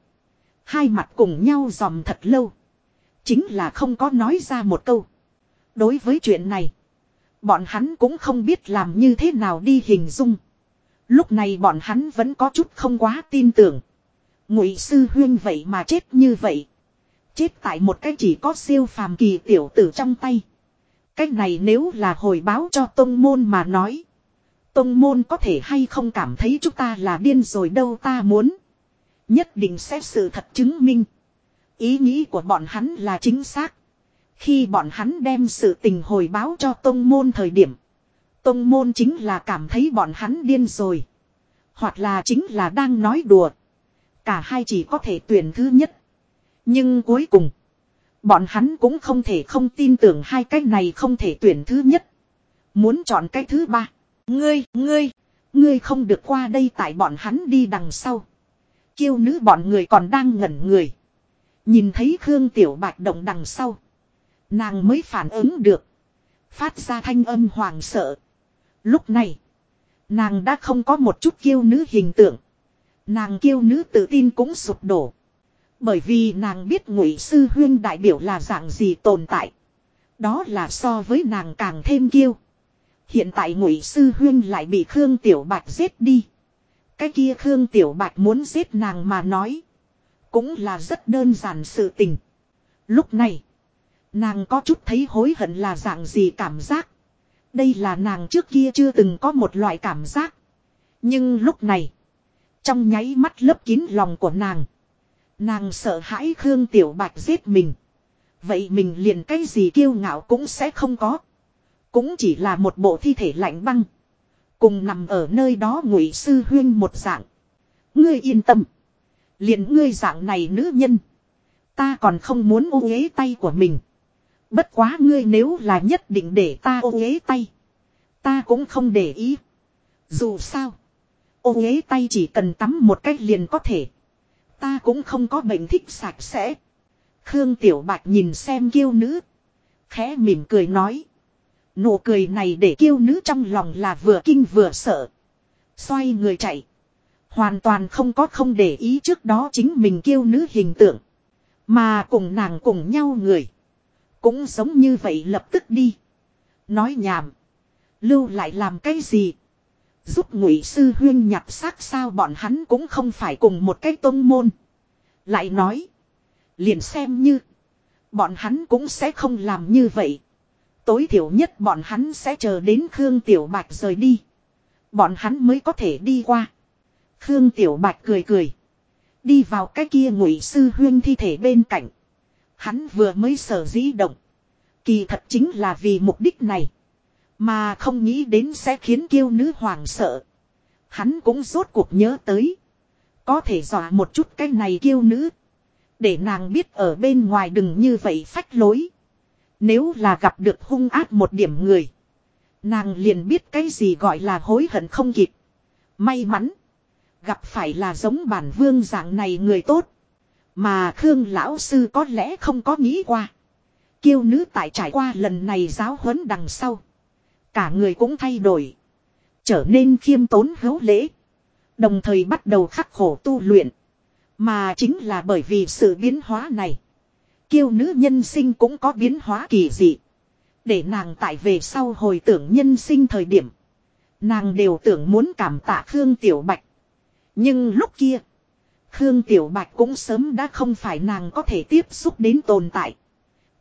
Hai mặt cùng nhau dòm thật lâu. Chính là không có nói ra một câu. Đối với chuyện này. Bọn hắn cũng không biết làm như thế nào đi hình dung. Lúc này bọn hắn vẫn có chút không quá tin tưởng. Ngụy sư huyên vậy mà chết như vậy. Chết tại một cái chỉ có siêu phàm kỳ tiểu tử trong tay. Cái này nếu là hồi báo cho tông môn mà nói. Tông môn có thể hay không cảm thấy chúng ta là điên rồi đâu ta muốn. Nhất định sẽ sự thật chứng minh. Ý nghĩ của bọn hắn là chính xác. Khi bọn hắn đem sự tình hồi báo cho tông môn thời điểm. Tông môn chính là cảm thấy bọn hắn điên rồi. Hoặc là chính là đang nói đùa. Cả hai chỉ có thể tuyển thứ nhất. Nhưng cuối cùng. Bọn hắn cũng không thể không tin tưởng hai cái này không thể tuyển thứ nhất. Muốn chọn cái thứ ba. Ngươi, ngươi, ngươi không được qua đây tại bọn hắn đi đằng sau. Kiêu nữ bọn người còn đang ngẩn người. Nhìn thấy Khương Tiểu Bạch động đằng sau. Nàng mới phản ứng được. Phát ra thanh âm hoàng sợ. Lúc này. Nàng đã không có một chút kiêu nữ hình tượng. Nàng kiêu nữ tự tin cũng sụp đổ. Bởi vì nàng biết ngụy sư huyên đại biểu là dạng gì tồn tại. Đó là so với nàng càng thêm kiêu. Hiện tại ngụy sư huyên lại bị Khương Tiểu Bạch giết đi. Cái kia Khương Tiểu Bạch muốn giết nàng mà nói. Cũng là rất đơn giản sự tình. Lúc này. Nàng có chút thấy hối hận là dạng gì cảm giác. Đây là nàng trước kia chưa từng có một loại cảm giác. Nhưng lúc này. Trong nháy mắt lấp kín lòng của nàng. Nàng sợ hãi Khương Tiểu Bạch giết mình. Vậy mình liền cái gì kiêu ngạo cũng sẽ không có. Cũng chỉ là một bộ thi thể lạnh băng. Cùng nằm ở nơi đó ngụy sư huyên một dạng. Ngươi yên tâm. liền ngươi dạng này nữ nhân. Ta còn không muốn ô uế tay của mình. Bất quá ngươi nếu là nhất định để ta ô uế tay. Ta cũng không để ý. Dù sao. Ô uế tay chỉ cần tắm một cách liền có thể. Ta cũng không có bệnh thích sạch sẽ. Khương Tiểu Bạch nhìn xem kiêu nữ. Khẽ mỉm cười nói. Nụ cười này để kiêu nữ trong lòng là vừa kinh vừa sợ. Xoay người chạy. Hoàn toàn không có không để ý trước đó chính mình kiêu nữ hình tượng. Mà cùng nàng cùng nhau người. Cũng giống như vậy lập tức đi. Nói nhảm. Lưu lại làm cái gì? Giúp ngụy sư huyên nhặt xác sao bọn hắn cũng không phải cùng một cái tôn môn. Lại nói. Liền xem như. Bọn hắn cũng sẽ không làm như vậy. Tối thiểu nhất bọn hắn sẽ chờ đến Khương Tiểu Bạch rời đi. Bọn hắn mới có thể đi qua. Khương Tiểu Bạch cười cười. Đi vào cái kia ngụy sư huyên thi thể bên cạnh. Hắn vừa mới sở dĩ động. Kỳ thật chính là vì mục đích này. Mà không nghĩ đến sẽ khiến kiêu nữ hoàng sợ. Hắn cũng rốt cuộc nhớ tới. Có thể dọa một chút cái này kiêu nữ. Để nàng biết ở bên ngoài đừng như vậy phách lối. Nếu là gặp được hung ác một điểm người. Nàng liền biết cái gì gọi là hối hận không kịp. May mắn. Gặp phải là giống bản vương dạng này người tốt. Mà Khương Lão Sư có lẽ không có nghĩ qua. Kiêu nữ tại trải qua lần này giáo huấn đằng sau. Cả người cũng thay đổi. Trở nên khiêm tốn hữu lễ. Đồng thời bắt đầu khắc khổ tu luyện. Mà chính là bởi vì sự biến hóa này. Kiêu nữ nhân sinh cũng có biến hóa kỳ dị. Để nàng tại về sau hồi tưởng nhân sinh thời điểm. Nàng đều tưởng muốn cảm tạ Khương Tiểu Bạch. Nhưng lúc kia. Khương Tiểu Bạch cũng sớm đã không phải nàng có thể tiếp xúc đến tồn tại.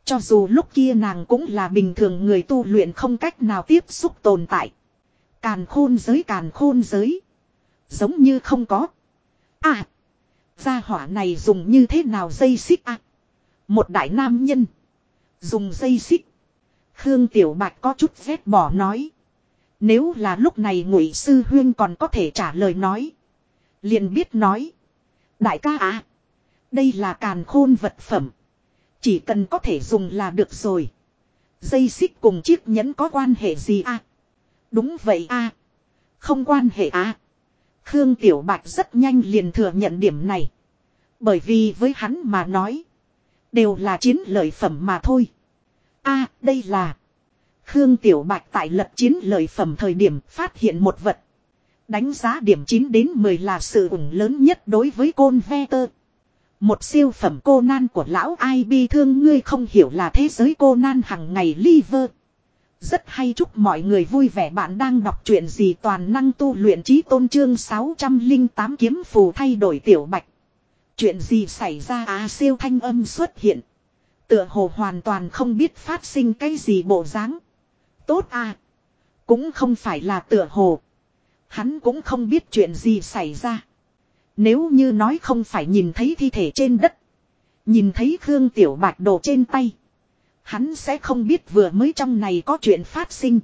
Cho dù lúc kia nàng cũng là bình thường người tu luyện không cách nào tiếp xúc tồn tại. Càn khôn giới, càn khôn giới. Giống như không có. À. Gia hỏa này dùng như thế nào dây xích à. Một đại nam nhân. Dùng dây xích. Khương Tiểu Bạch có chút rét bỏ nói. Nếu là lúc này ngụy sư huyên còn có thể trả lời nói. Liền biết nói. Đại ca à. Đây là càn khôn vật phẩm. Chỉ cần có thể dùng là được rồi. Dây xích cùng chiếc nhẫn có quan hệ gì à? Đúng vậy à. Không quan hệ à. Khương Tiểu Bạch rất nhanh liền thừa nhận điểm này. Bởi vì với hắn mà nói. Đều là chiến lợi phẩm mà thôi. a, đây là. Khương Tiểu Bạch tại lật chiến lợi phẩm thời điểm phát hiện một vật. Đánh giá điểm 9 đến 10 là sự ủng lớn nhất đối với côn ve tơ. Một siêu phẩm cô nan của lão ai bi thương ngươi không hiểu là thế giới cô nan hằng ngày liver. Rất hay chúc mọi người vui vẻ bạn đang đọc chuyện gì toàn năng tu luyện trí tôn trương 608 kiếm phù thay đổi tiểu bạch. Chuyện gì xảy ra á, siêu thanh âm xuất hiện. Tựa hồ hoàn toàn không biết phát sinh cái gì bộ dáng. Tốt à. Cũng không phải là tựa hồ. Hắn cũng không biết chuyện gì xảy ra. Nếu như nói không phải nhìn thấy thi thể trên đất. Nhìn thấy Khương Tiểu Bạch đồ trên tay. Hắn sẽ không biết vừa mới trong này có chuyện phát sinh.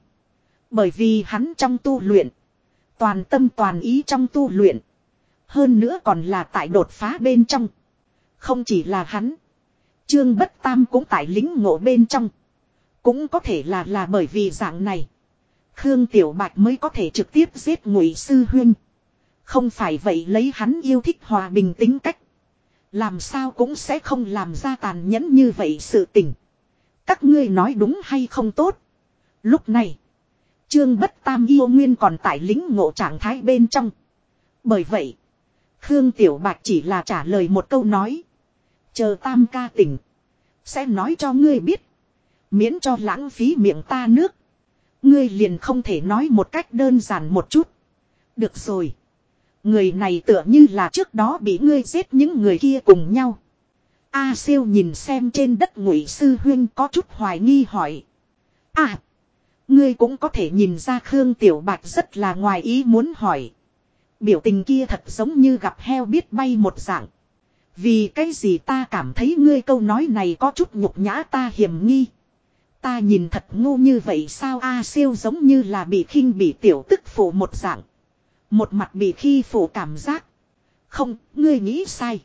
Bởi vì hắn trong tu luyện. Toàn tâm toàn ý trong tu luyện. Hơn nữa còn là tại đột phá bên trong. Không chỉ là hắn. Trương Bất Tam cũng tại lính ngộ bên trong. Cũng có thể là là bởi vì dạng này. Khương Tiểu Bạch mới có thể trực tiếp giết ngụy sư huynh. Không phải vậy lấy hắn yêu thích hòa bình tính cách. Làm sao cũng sẽ không làm ra tàn nhẫn như vậy sự tình. Các ngươi nói đúng hay không tốt. Lúc này. Trương Bất Tam yêu nguyên còn tại lính ngộ trạng thái bên trong. Bởi vậy. Khương Tiểu Bạch chỉ là trả lời một câu nói. Chờ Tam ca tỉnh. Sẽ nói cho ngươi biết. Miễn cho lãng phí miệng ta nước. Ngươi liền không thể nói một cách đơn giản một chút. Được rồi. Người này tựa như là trước đó bị ngươi giết những người kia cùng nhau. A siêu nhìn xem trên đất ngụy sư huyên có chút hoài nghi hỏi. À. Ngươi cũng có thể nhìn ra Khương Tiểu Bạch rất là ngoài ý muốn hỏi. Biểu tình kia thật giống như gặp heo biết bay một dạng. Vì cái gì ta cảm thấy ngươi câu nói này có chút nhục nhã ta hiểm nghi. Ta nhìn thật ngu như vậy sao A siêu giống như là bị khinh bị tiểu tức phụ một dạng. Một mặt bị khi phụ cảm giác. Không, ngươi nghĩ sai.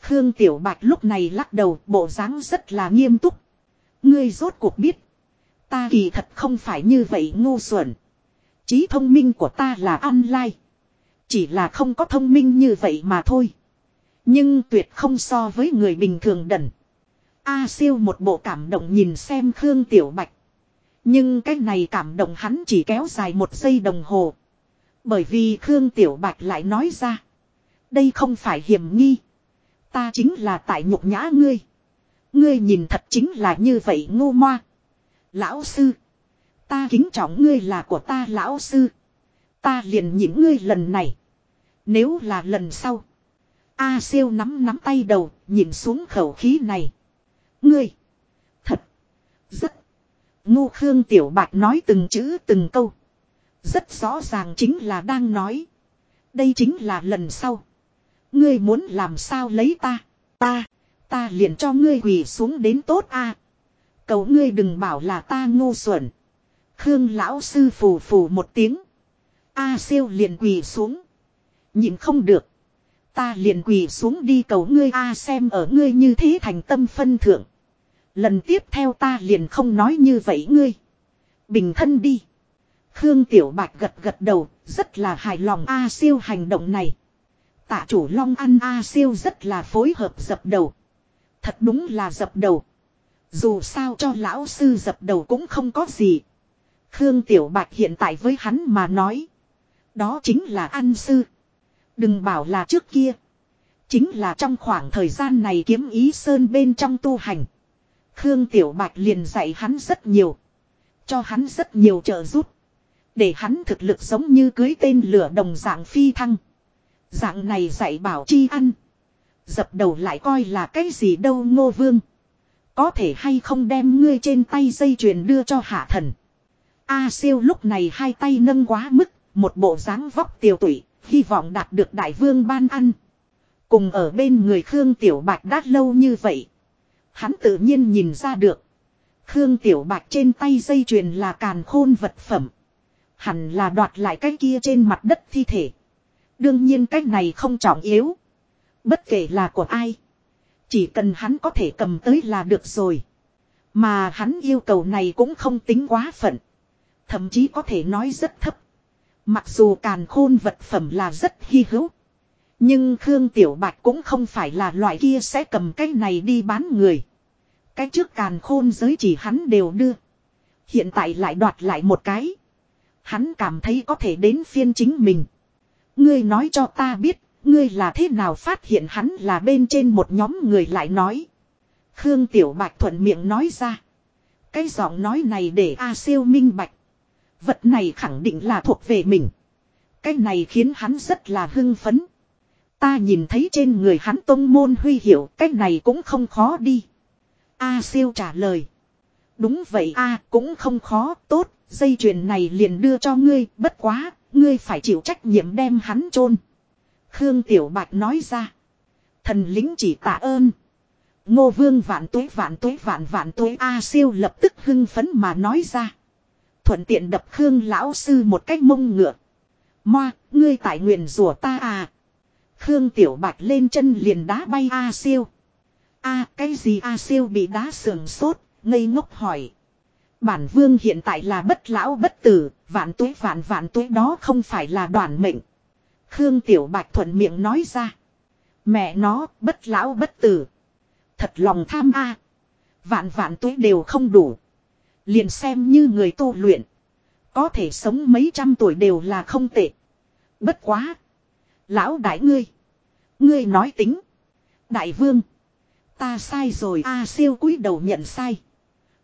Khương Tiểu Bạch lúc này lắc đầu bộ dáng rất là nghiêm túc. Ngươi rốt cuộc biết. Ta kỳ thật không phải như vậy ngu xuẩn. Trí thông minh của ta là online. Chỉ là không có thông minh như vậy mà thôi. Nhưng tuyệt không so với người bình thường đần. A siêu một bộ cảm động nhìn xem Khương Tiểu Bạch. Nhưng cái này cảm động hắn chỉ kéo dài một giây đồng hồ. Bởi vì Khương Tiểu Bạch lại nói ra. Đây không phải hiểm nghi. Ta chính là tại nhục nhã ngươi. Ngươi nhìn thật chính là như vậy ngô moa. Lão sư. Ta kính trọng ngươi là của ta, lão sư. Ta liền những ngươi lần này. Nếu là lần sau. A siêu nắm nắm tay đầu, nhìn xuống khẩu khí này. Ngươi. Thật. Rất. Ngu Khương Tiểu Bạch nói từng chữ từng câu. Rất rõ ràng chính là đang nói. Đây chính là lần sau. Ngươi muốn làm sao lấy ta. Ta. Ta liền cho ngươi quỳ xuống đến tốt a. Cầu ngươi đừng bảo là ta ngu xuẩn. Khương lão sư phù phù một tiếng. A siêu liền quỳ xuống. Nhìn không được. Ta liền quỳ xuống đi cầu ngươi A xem ở ngươi như thế thành tâm phân thượng. Lần tiếp theo ta liền không nói như vậy ngươi. Bình thân đi. Khương Tiểu Bạch gật gật đầu, rất là hài lòng A siêu hành động này. Tạ chủ long ăn A siêu rất là phối hợp dập đầu. Thật đúng là dập đầu. Dù sao cho lão sư dập đầu cũng không có gì. Khương Tiểu Bạch hiện tại với hắn mà nói. Đó chính là an sư. Đừng bảo là trước kia. Chính là trong khoảng thời gian này kiếm ý sơn bên trong tu hành. Khương Tiểu Bạch liền dạy hắn rất nhiều. Cho hắn rất nhiều trợ giúp. Để hắn thực lực giống như cưới tên lửa đồng dạng phi thăng. Dạng này dạy bảo chi ăn. Dập đầu lại coi là cái gì đâu ngô vương. Có thể hay không đem ngươi trên tay dây chuyền đưa cho hạ thần. A siêu lúc này hai tay nâng quá mức, một bộ dáng vóc tiểu tụy, hy vọng đạt được đại vương ban ăn. Cùng ở bên người Khương Tiểu Bạch đã lâu như vậy. Hắn tự nhiên nhìn ra được. Khương Tiểu Bạch trên tay dây chuyền là càn khôn vật phẩm. Hẳn là đoạt lại cái kia trên mặt đất thi thể. Đương nhiên cách này không trọng yếu. Bất kể là của ai. Chỉ cần hắn có thể cầm tới là được rồi. Mà hắn yêu cầu này cũng không tính quá phận. Thậm chí có thể nói rất thấp. Mặc dù càn khôn vật phẩm là rất hy hữu. Nhưng Khương Tiểu Bạch cũng không phải là loại kia sẽ cầm cái này đi bán người. Cái trước càn khôn giới chỉ hắn đều đưa. Hiện tại lại đoạt lại một cái. Hắn cảm thấy có thể đến phiên chính mình. Ngươi nói cho ta biết, ngươi là thế nào phát hiện hắn là bên trên một nhóm người lại nói. Khương Tiểu Bạch thuận miệng nói ra. Cái giọng nói này để A siêu minh bạch. Vật này khẳng định là thuộc về mình. Cái này khiến hắn rất là hưng phấn. Ta nhìn thấy trên người hắn tông môn huy hiệu, cái này cũng không khó đi. A siêu trả lời. Đúng vậy a cũng không khó, tốt, dây chuyền này liền đưa cho ngươi, bất quá, ngươi phải chịu trách nhiệm đem hắn chôn Khương Tiểu Bạch nói ra. Thần lính chỉ tạ ơn. Ngô Vương vạn tuế vạn tuế vạn vạn tuế A siêu lập tức hưng phấn mà nói ra. Thuận tiện đập Khương lão sư một cách mông ngựa. Moa, ngươi tại nguyện rủa ta à. Khương Tiểu Bạch lên chân liền đá bay A siêu. A cái gì A siêu bị đá sườn sốt, ngây ngốc hỏi. Bản vương hiện tại là bất lão bất tử, vạn tuế vạn vạn tuế đó không phải là đoàn mệnh. Khương Tiểu Bạch thuận miệng nói ra. Mẹ nó, bất lão bất tử. Thật lòng tham a Vạn vạn tuế đều không đủ. Liền xem như người tu luyện. Có thể sống mấy trăm tuổi đều là không tệ. Bất quá. Lão đại ngươi. Ngươi nói tính. Đại vương. Ta sai rồi a siêu cúi đầu nhận sai.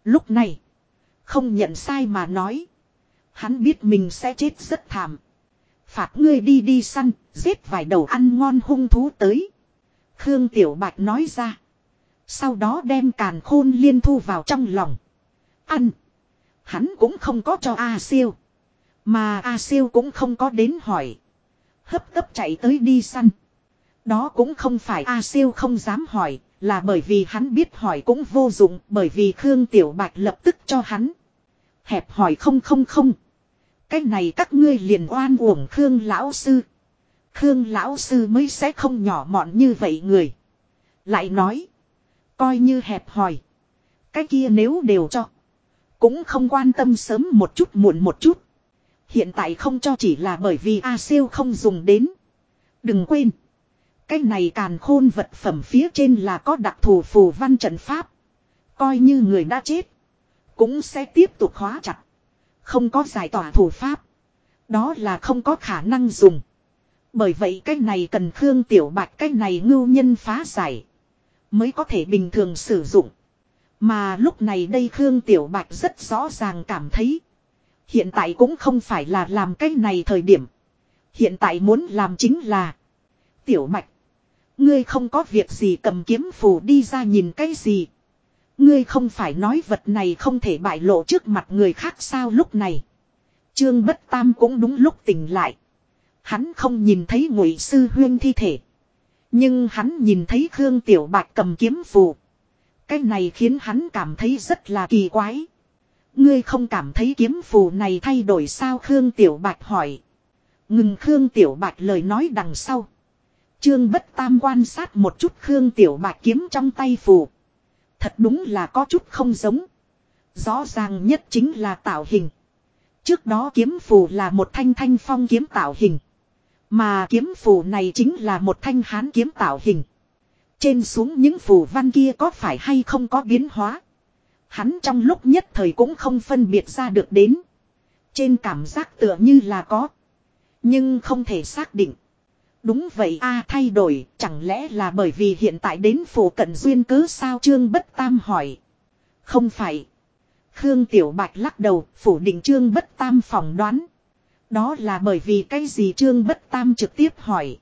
Lúc này. Không nhận sai mà nói. Hắn biết mình sẽ chết rất thảm. Phạt ngươi đi đi săn, giết vài đầu ăn ngon hung thú tới. Khương Tiểu Bạch nói ra. Sau đó đem càn khôn liên thu vào trong lòng. Ăn. Hắn cũng không có cho A siêu. Mà A siêu cũng không có đến hỏi. Hấp tấp chạy tới đi săn. Đó cũng không phải A siêu không dám hỏi, là bởi vì hắn biết hỏi cũng vô dụng, bởi vì Khương Tiểu Bạch lập tức cho hắn. Hẹp hỏi không không không. Cái này các ngươi liền oan uổng Khương Lão Sư. Khương Lão Sư mới sẽ không nhỏ mọn như vậy người. Lại nói. Coi như hẹp hỏi. Cái kia nếu đều cho. Cũng không quan tâm sớm một chút muộn một chút. Hiện tại không cho chỉ là bởi vì A siêu không dùng đến. Đừng quên. Cái này càn khôn vật phẩm phía trên là có đặc thù phù văn trận pháp. Coi như người đã chết. cũng sẽ tiếp tục hóa chặt. Không có giải tỏa thủ pháp. Đó là không có khả năng dùng. Bởi vậy cái này cần Khương Tiểu Bạch, cái này ngưu nhân phá giải. Mới có thể bình thường sử dụng. Mà lúc này đây Khương Tiểu Bạch rất rõ ràng cảm thấy. Hiện tại cũng không phải là làm cái này thời điểm. Hiện tại muốn làm chính là. Tiểu Bạch. Ngươi không có việc gì cầm kiếm phù đi ra nhìn cái gì. Ngươi không phải nói vật này không thể bại lộ trước mặt người khác sao lúc này. Trương Bất Tam cũng đúng lúc tỉnh lại. Hắn không nhìn thấy ngụy sư huyên thi thể. Nhưng hắn nhìn thấy Khương Tiểu Bạch cầm kiếm phù. Cái này khiến hắn cảm thấy rất là kỳ quái. Ngươi không cảm thấy kiếm phù này thay đổi sao Khương Tiểu Bạch hỏi. Ngừng Khương Tiểu Bạch lời nói đằng sau. Trương Bất Tam quan sát một chút Khương Tiểu Bạch kiếm trong tay phù. Thật đúng là có chút không giống. Rõ ràng nhất chính là tạo hình. Trước đó kiếm phù là một thanh thanh phong kiếm tạo hình. Mà kiếm phù này chính là một thanh hán kiếm tạo hình. Trên xuống những phù văn kia có phải hay không có biến hóa. Hắn trong lúc nhất thời cũng không phân biệt ra được đến. Trên cảm giác tựa như là có. Nhưng không thể xác định. Đúng vậy a thay đổi, chẳng lẽ là bởi vì hiện tại đến phủ cận duyên cứ sao Trương Bất Tam hỏi. Không phải. Khương Tiểu Bạch lắc đầu, phủ định Trương Bất Tam phỏng đoán. Đó là bởi vì cái gì Trương Bất Tam trực tiếp hỏi.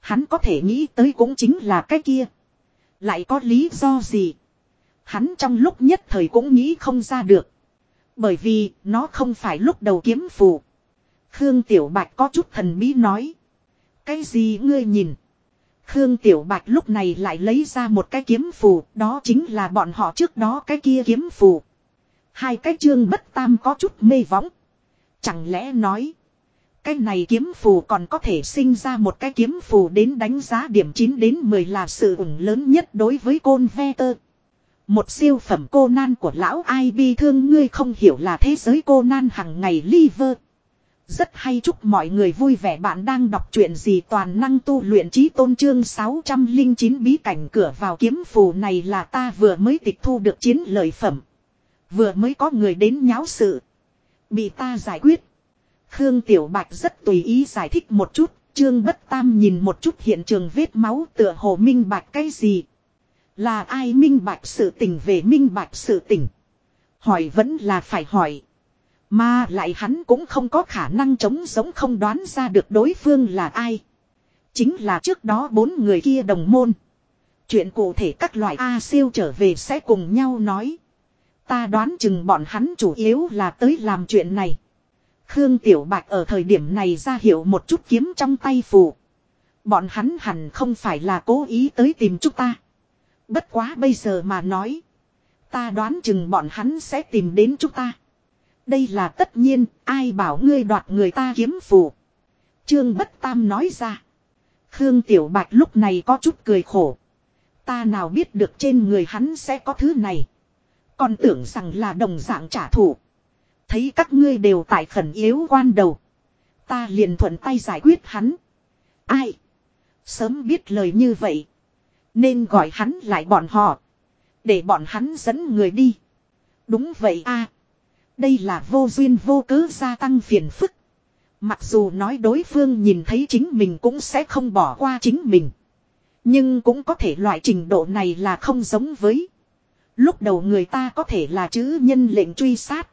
Hắn có thể nghĩ tới cũng chính là cái kia. Lại có lý do gì? Hắn trong lúc nhất thời cũng nghĩ không ra được. Bởi vì nó không phải lúc đầu kiếm phù. Khương Tiểu Bạch có chút thần bí nói. Cái gì ngươi nhìn? Khương Tiểu Bạch lúc này lại lấy ra một cái kiếm phù, đó chính là bọn họ trước đó cái kia kiếm phù. Hai cái chương bất tam có chút mê võng. Chẳng lẽ nói, cái này kiếm phù còn có thể sinh ra một cái kiếm phù đến đánh giá điểm 9 đến 10 là sự ủng lớn nhất đối với côn ve tơ. Một siêu phẩm cô nan của lão ai bi thương ngươi không hiểu là thế giới cô nan hằng ngày liver. Rất hay chúc mọi người vui vẻ bạn đang đọc truyện gì toàn năng tu luyện trí tôn trương 609 bí cảnh cửa vào kiếm phù này là ta vừa mới tịch thu được chiến lợi phẩm. Vừa mới có người đến nháo sự. Bị ta giải quyết. Khương Tiểu Bạch rất tùy ý giải thích một chút. Trương Bất Tam nhìn một chút hiện trường vết máu tựa hồ minh bạch cái gì. Là ai minh bạch sự tình về minh bạch sự tình. Hỏi vẫn là phải hỏi. Mà lại hắn cũng không có khả năng chống giống không đoán ra được đối phương là ai. Chính là trước đó bốn người kia đồng môn. Chuyện cụ thể các loại A siêu trở về sẽ cùng nhau nói. Ta đoán chừng bọn hắn chủ yếu là tới làm chuyện này. Khương Tiểu Bạch ở thời điểm này ra hiệu một chút kiếm trong tay phù. Bọn hắn hẳn không phải là cố ý tới tìm chúng ta. Bất quá bây giờ mà nói. Ta đoán chừng bọn hắn sẽ tìm đến chúng ta. Đây là tất nhiên, ai bảo ngươi đoạt người ta kiếm phù. Trương Bất Tam nói ra. Khương Tiểu Bạch lúc này có chút cười khổ. Ta nào biết được trên người hắn sẽ có thứ này. Còn tưởng rằng là đồng dạng trả thù. Thấy các ngươi đều tại khẩn yếu quan đầu. Ta liền thuận tay giải quyết hắn. Ai? Sớm biết lời như vậy. Nên gọi hắn lại bọn họ. Để bọn hắn dẫn người đi. Đúng vậy a Đây là vô duyên vô cớ gia tăng phiền phức. Mặc dù nói đối phương nhìn thấy chính mình cũng sẽ không bỏ qua chính mình. Nhưng cũng có thể loại trình độ này là không giống với. Lúc đầu người ta có thể là chữ nhân lệnh truy sát.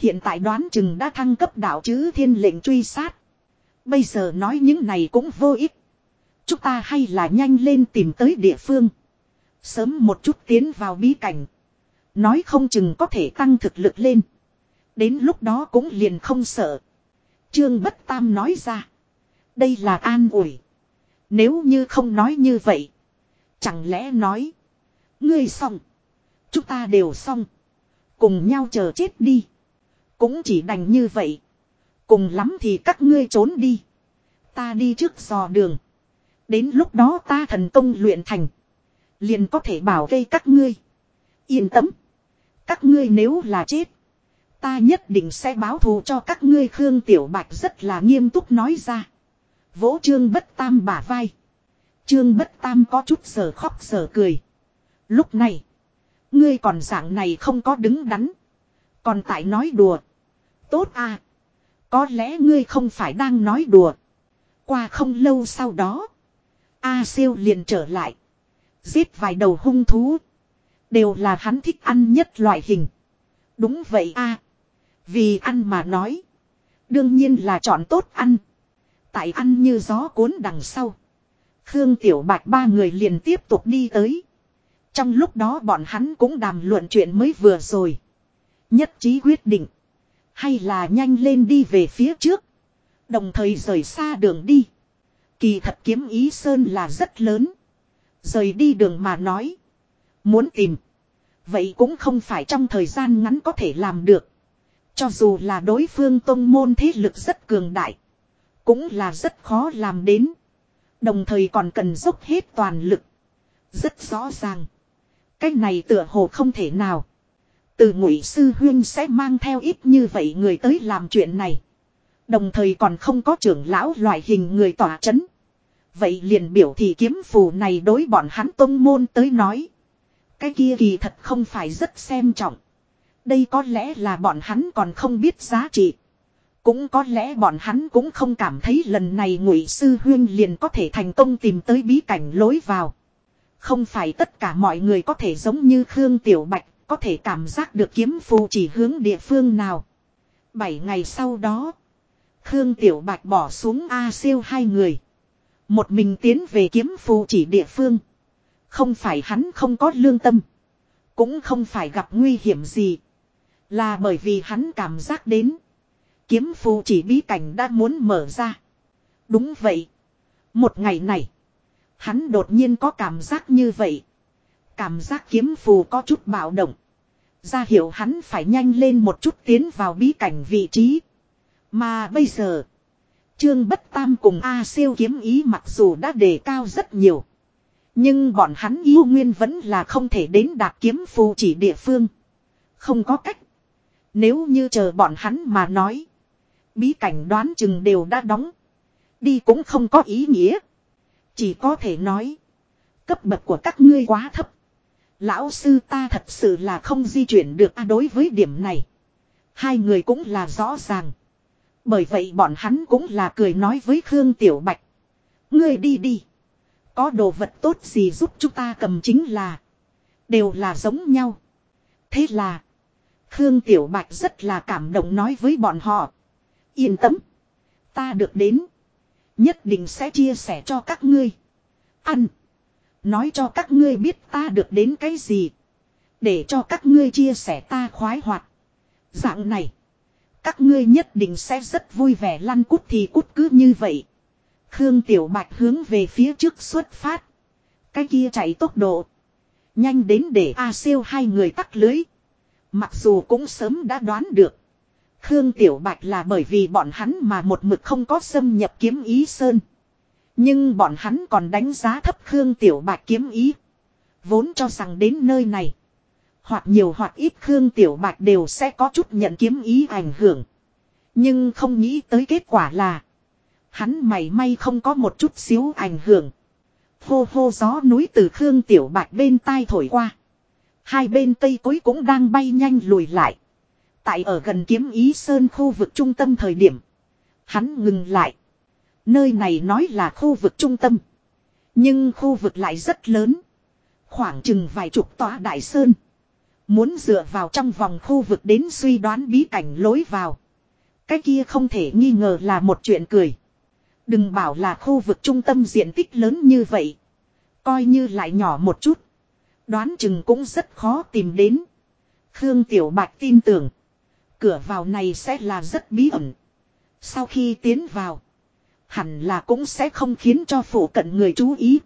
Hiện tại đoán chừng đã thăng cấp đạo chữ thiên lệnh truy sát. Bây giờ nói những này cũng vô ích. Chúng ta hay là nhanh lên tìm tới địa phương. Sớm một chút tiến vào bí cảnh. Nói không chừng có thể tăng thực lực lên. Đến lúc đó cũng liền không sợ. Trương Bất Tam nói ra. Đây là an ủi. Nếu như không nói như vậy. Chẳng lẽ nói. Ngươi xong. Chúng ta đều xong. Cùng nhau chờ chết đi. Cũng chỉ đành như vậy. Cùng lắm thì các ngươi trốn đi. Ta đi trước dò đường. Đến lúc đó ta thần công luyện thành. Liền có thể bảo vệ các ngươi. Yên tâm. Các ngươi nếu là chết. Ta nhất định sẽ báo thù cho các ngươi Khương Tiểu Bạch rất là nghiêm túc nói ra. Vỗ trương bất tam bả vai. Trương bất tam có chút sở khóc sở cười. Lúc này. Ngươi còn dạng này không có đứng đắn. Còn tại nói đùa. Tốt à. Có lẽ ngươi không phải đang nói đùa. Qua không lâu sau đó. A siêu liền trở lại. Giết vài đầu hung thú. Đều là hắn thích ăn nhất loại hình. Đúng vậy a Vì ăn mà nói. Đương nhiên là chọn tốt ăn. Tại ăn như gió cuốn đằng sau. Khương Tiểu Bạch ba người liền tiếp tục đi tới. Trong lúc đó bọn hắn cũng đàm luận chuyện mới vừa rồi. Nhất trí quyết định. Hay là nhanh lên đi về phía trước. Đồng thời rời xa đường đi. Kỳ thật kiếm ý sơn là rất lớn. Rời đi đường mà nói. Muốn tìm. Vậy cũng không phải trong thời gian ngắn có thể làm được. Cho dù là đối phương tông môn thế lực rất cường đại. Cũng là rất khó làm đến. Đồng thời còn cần dốc hết toàn lực. Rất rõ ràng. cách này tựa hồ không thể nào. Từ ngụy sư huyên sẽ mang theo ít như vậy người tới làm chuyện này. Đồng thời còn không có trưởng lão loại hình người tỏa chấn. Vậy liền biểu thị kiếm phù này đối bọn hắn tông môn tới nói. Cái kia kỳ thật không phải rất xem trọng. Đây có lẽ là bọn hắn còn không biết giá trị. Cũng có lẽ bọn hắn cũng không cảm thấy lần này ngụy sư huyên liền có thể thành công tìm tới bí cảnh lối vào. Không phải tất cả mọi người có thể giống như Khương Tiểu Bạch, có thể cảm giác được kiếm phù chỉ hướng địa phương nào. Bảy ngày sau đó, Khương Tiểu Bạch bỏ xuống A siêu hai người. Một mình tiến về kiếm phù chỉ địa phương. Không phải hắn không có lương tâm. Cũng không phải gặp nguy hiểm gì. Là bởi vì hắn cảm giác đến. Kiếm phù chỉ bí cảnh đã muốn mở ra. Đúng vậy. Một ngày này. Hắn đột nhiên có cảm giác như vậy. Cảm giác kiếm phù có chút bạo động. Ra hiệu hắn phải nhanh lên một chút tiến vào bí cảnh vị trí. Mà bây giờ. Trương Bất Tam cùng A siêu kiếm ý mặc dù đã đề cao rất nhiều. Nhưng bọn hắn yêu nguyên vẫn là không thể đến đạt kiếm phù chỉ địa phương. Không có cách. Nếu như chờ bọn hắn mà nói. Bí cảnh đoán chừng đều đã đóng. Đi cũng không có ý nghĩa. Chỉ có thể nói. Cấp bậc của các ngươi quá thấp. Lão sư ta thật sự là không di chuyển được à đối với điểm này. Hai người cũng là rõ ràng. Bởi vậy bọn hắn cũng là cười nói với Khương Tiểu Bạch. Ngươi đi đi. Có đồ vật tốt gì giúp chúng ta cầm chính là. Đều là giống nhau. Thế là. Khương Tiểu Bạch rất là cảm động nói với bọn họ. Yên tâm. Ta được đến. Nhất định sẽ chia sẻ cho các ngươi. Ăn. Nói cho các ngươi biết ta được đến cái gì. Để cho các ngươi chia sẻ ta khoái hoạt. Dạng này. Các ngươi nhất định sẽ rất vui vẻ lăn cút thì cút cứ như vậy. Khương Tiểu Bạch hướng về phía trước xuất phát. Cái kia chạy tốc độ. Nhanh đến để A siêu hai người tắt lưới. Mặc dù cũng sớm đã đoán được. Khương Tiểu Bạch là bởi vì bọn hắn mà một mực không có xâm nhập kiếm ý sơn. Nhưng bọn hắn còn đánh giá thấp Khương Tiểu Bạch kiếm ý. Vốn cho rằng đến nơi này. Hoặc nhiều hoặc ít Khương Tiểu Bạch đều sẽ có chút nhận kiếm ý ảnh hưởng. Nhưng không nghĩ tới kết quả là. Hắn mày may không có một chút xíu ảnh hưởng. Hô hô gió núi từ Khương Tiểu Bạch bên tai thổi qua. Hai bên cây cối cũng đang bay nhanh lùi lại. Tại ở gần kiếm ý sơn khu vực trung tâm thời điểm. Hắn ngừng lại. Nơi này nói là khu vực trung tâm. Nhưng khu vực lại rất lớn. Khoảng chừng vài chục tòa đại sơn. Muốn dựa vào trong vòng khu vực đến suy đoán bí cảnh lối vào. Cái kia không thể nghi ngờ là một chuyện cười. Đừng bảo là khu vực trung tâm diện tích lớn như vậy. Coi như lại nhỏ một chút. Đoán chừng cũng rất khó tìm đến. Khương Tiểu Bạch tin tưởng. Cửa vào này sẽ là rất bí ẩn. Sau khi tiến vào. Hẳn là cũng sẽ không khiến cho phủ cận người chú ý.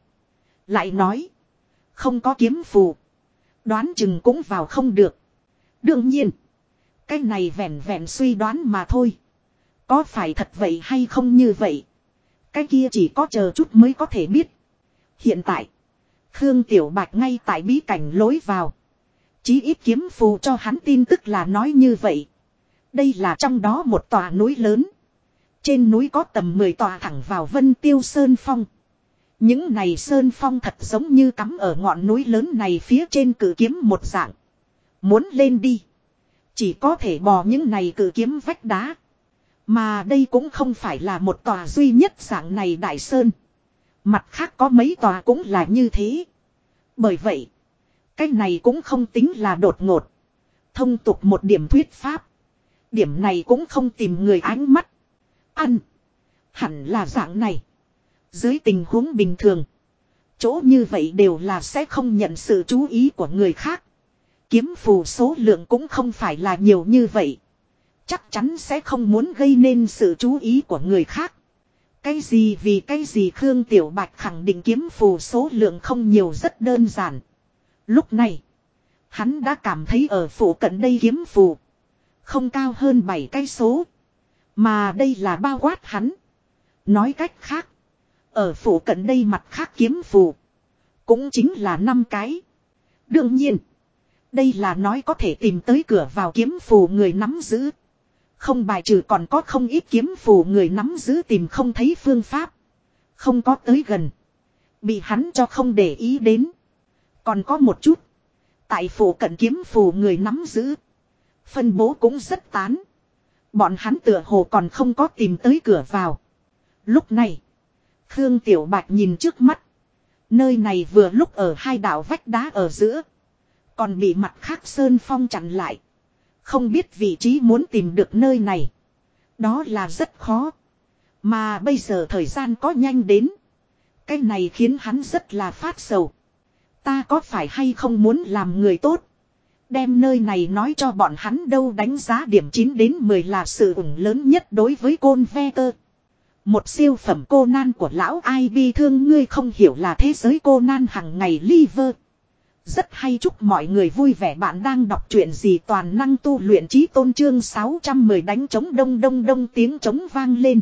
Lại nói. Không có kiếm phù. Đoán chừng cũng vào không được. Đương nhiên. Cái này vẹn vẹn suy đoán mà thôi. Có phải thật vậy hay không như vậy? Cái kia chỉ có chờ chút mới có thể biết. Hiện tại. Khương Tiểu Bạch ngay tại bí cảnh lối vào. Chí ít kiếm phù cho hắn tin tức là nói như vậy. Đây là trong đó một tòa núi lớn. Trên núi có tầm 10 tòa thẳng vào vân tiêu sơn phong. Những này sơn phong thật giống như cắm ở ngọn núi lớn này phía trên cử kiếm một dạng. Muốn lên đi. Chỉ có thể bò những này cử kiếm vách đá. Mà đây cũng không phải là một tòa duy nhất dạng này đại sơn. Mặt khác có mấy tòa cũng là như thế. Bởi vậy, cái này cũng không tính là đột ngột. Thông tục một điểm thuyết pháp. Điểm này cũng không tìm người ánh mắt. Ăn. Hẳn là dạng này. Dưới tình huống bình thường. Chỗ như vậy đều là sẽ không nhận sự chú ý của người khác. Kiếm phù số lượng cũng không phải là nhiều như vậy. Chắc chắn sẽ không muốn gây nên sự chú ý của người khác. Cái gì vì cái gì Khương Tiểu Bạch khẳng định kiếm phù số lượng không nhiều rất đơn giản. Lúc này, hắn đã cảm thấy ở phủ cận đây kiếm phù. Không cao hơn 7 cái số. Mà đây là bao quát hắn. Nói cách khác. Ở phủ cận đây mặt khác kiếm phù. Cũng chính là năm cái. Đương nhiên. Đây là nói có thể tìm tới cửa vào kiếm phù người nắm giữ. Không bài trừ còn có không ít kiếm phù người nắm giữ tìm không thấy phương pháp. Không có tới gần. Bị hắn cho không để ý đến. Còn có một chút. Tại phủ cận kiếm phù người nắm giữ. Phân bố cũng rất tán. Bọn hắn tựa hồ còn không có tìm tới cửa vào. Lúc này. Khương Tiểu Bạch nhìn trước mắt. Nơi này vừa lúc ở hai đảo vách đá ở giữa. Còn bị mặt khác Sơn Phong chặn lại. Không biết vị trí muốn tìm được nơi này. Đó là rất khó. Mà bây giờ thời gian có nhanh đến. Cái này khiến hắn rất là phát sầu. Ta có phải hay không muốn làm người tốt. Đem nơi này nói cho bọn hắn đâu đánh giá điểm 9 đến 10 là sự ủng lớn nhất đối với côn ve tơ. Một siêu phẩm cô nan của lão ai bi thương ngươi không hiểu là thế giới cô nan hằng ngày liver. Rất hay chúc mọi người vui vẻ bạn đang đọc chuyện gì toàn năng tu luyện trí tôn trương 610 đánh trống đông đông đông tiếng trống vang lên.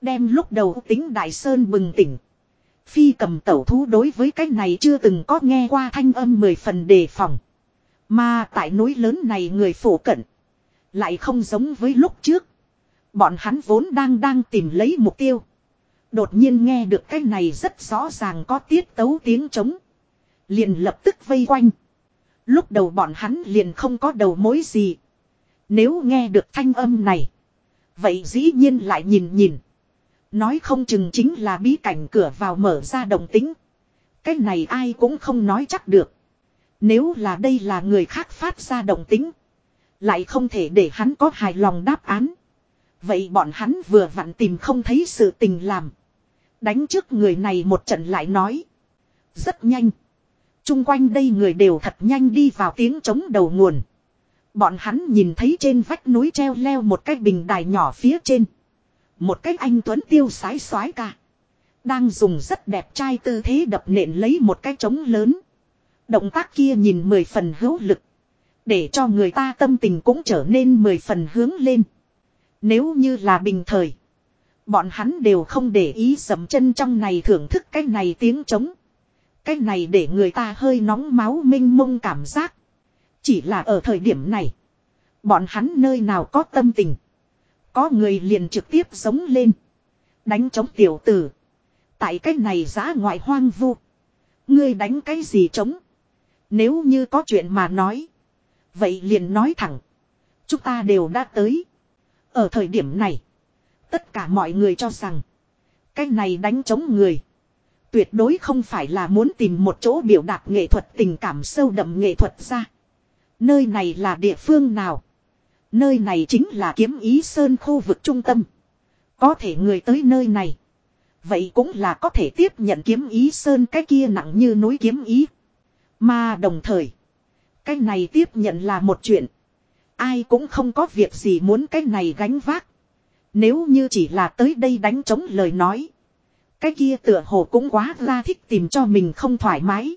Đem lúc đầu tính đại sơn bừng tỉnh. Phi cầm tẩu thú đối với cái này chưa từng có nghe qua thanh âm mười phần đề phòng. Mà tại núi lớn này người phổ cận. Lại không giống với lúc trước. Bọn hắn vốn đang đang tìm lấy mục tiêu. Đột nhiên nghe được cái này rất rõ ràng có tiết tấu tiếng trống. Liền lập tức vây quanh. Lúc đầu bọn hắn liền không có đầu mối gì. Nếu nghe được thanh âm này. Vậy dĩ nhiên lại nhìn nhìn. Nói không chừng chính là bí cảnh cửa vào mở ra đồng tính. Cái này ai cũng không nói chắc được. Nếu là đây là người khác phát ra động tính. Lại không thể để hắn có hài lòng đáp án. Vậy bọn hắn vừa vặn tìm không thấy sự tình làm. Đánh trước người này một trận lại nói. Rất nhanh. Trung quanh đây người đều thật nhanh đi vào tiếng trống đầu nguồn. Bọn hắn nhìn thấy trên vách núi treo leo một cái bình đài nhỏ phía trên. Một cái anh tuấn tiêu sái soái ca. Đang dùng rất đẹp trai tư thế đập nện lấy một cái trống lớn. Động tác kia nhìn mười phần hữu lực. Để cho người ta tâm tình cũng trở nên mười phần hướng lên. Nếu như là bình thời. Bọn hắn đều không để ý sầm chân trong này thưởng thức cái này tiếng trống. Cái này để người ta hơi nóng máu minh mông cảm giác. Chỉ là ở thời điểm này. Bọn hắn nơi nào có tâm tình. Có người liền trực tiếp giống lên. Đánh chống tiểu tử. Tại cái này giá ngoại hoang vu. Ngươi đánh cái gì chống. Nếu như có chuyện mà nói. Vậy liền nói thẳng. Chúng ta đều đã tới. Ở thời điểm này. Tất cả mọi người cho rằng. Cái này đánh chống người. Tuyệt đối không phải là muốn tìm một chỗ biểu đạt nghệ thuật tình cảm sâu đậm nghệ thuật ra. Nơi này là địa phương nào? Nơi này chính là kiếm ý sơn khu vực trung tâm. Có thể người tới nơi này. Vậy cũng là có thể tiếp nhận kiếm ý sơn cái kia nặng như núi kiếm ý. Mà đồng thời. Cái này tiếp nhận là một chuyện. Ai cũng không có việc gì muốn cái này gánh vác. Nếu như chỉ là tới đây đánh chống lời nói. Cái kia tựa hồ cũng quá ra thích tìm cho mình không thoải mái.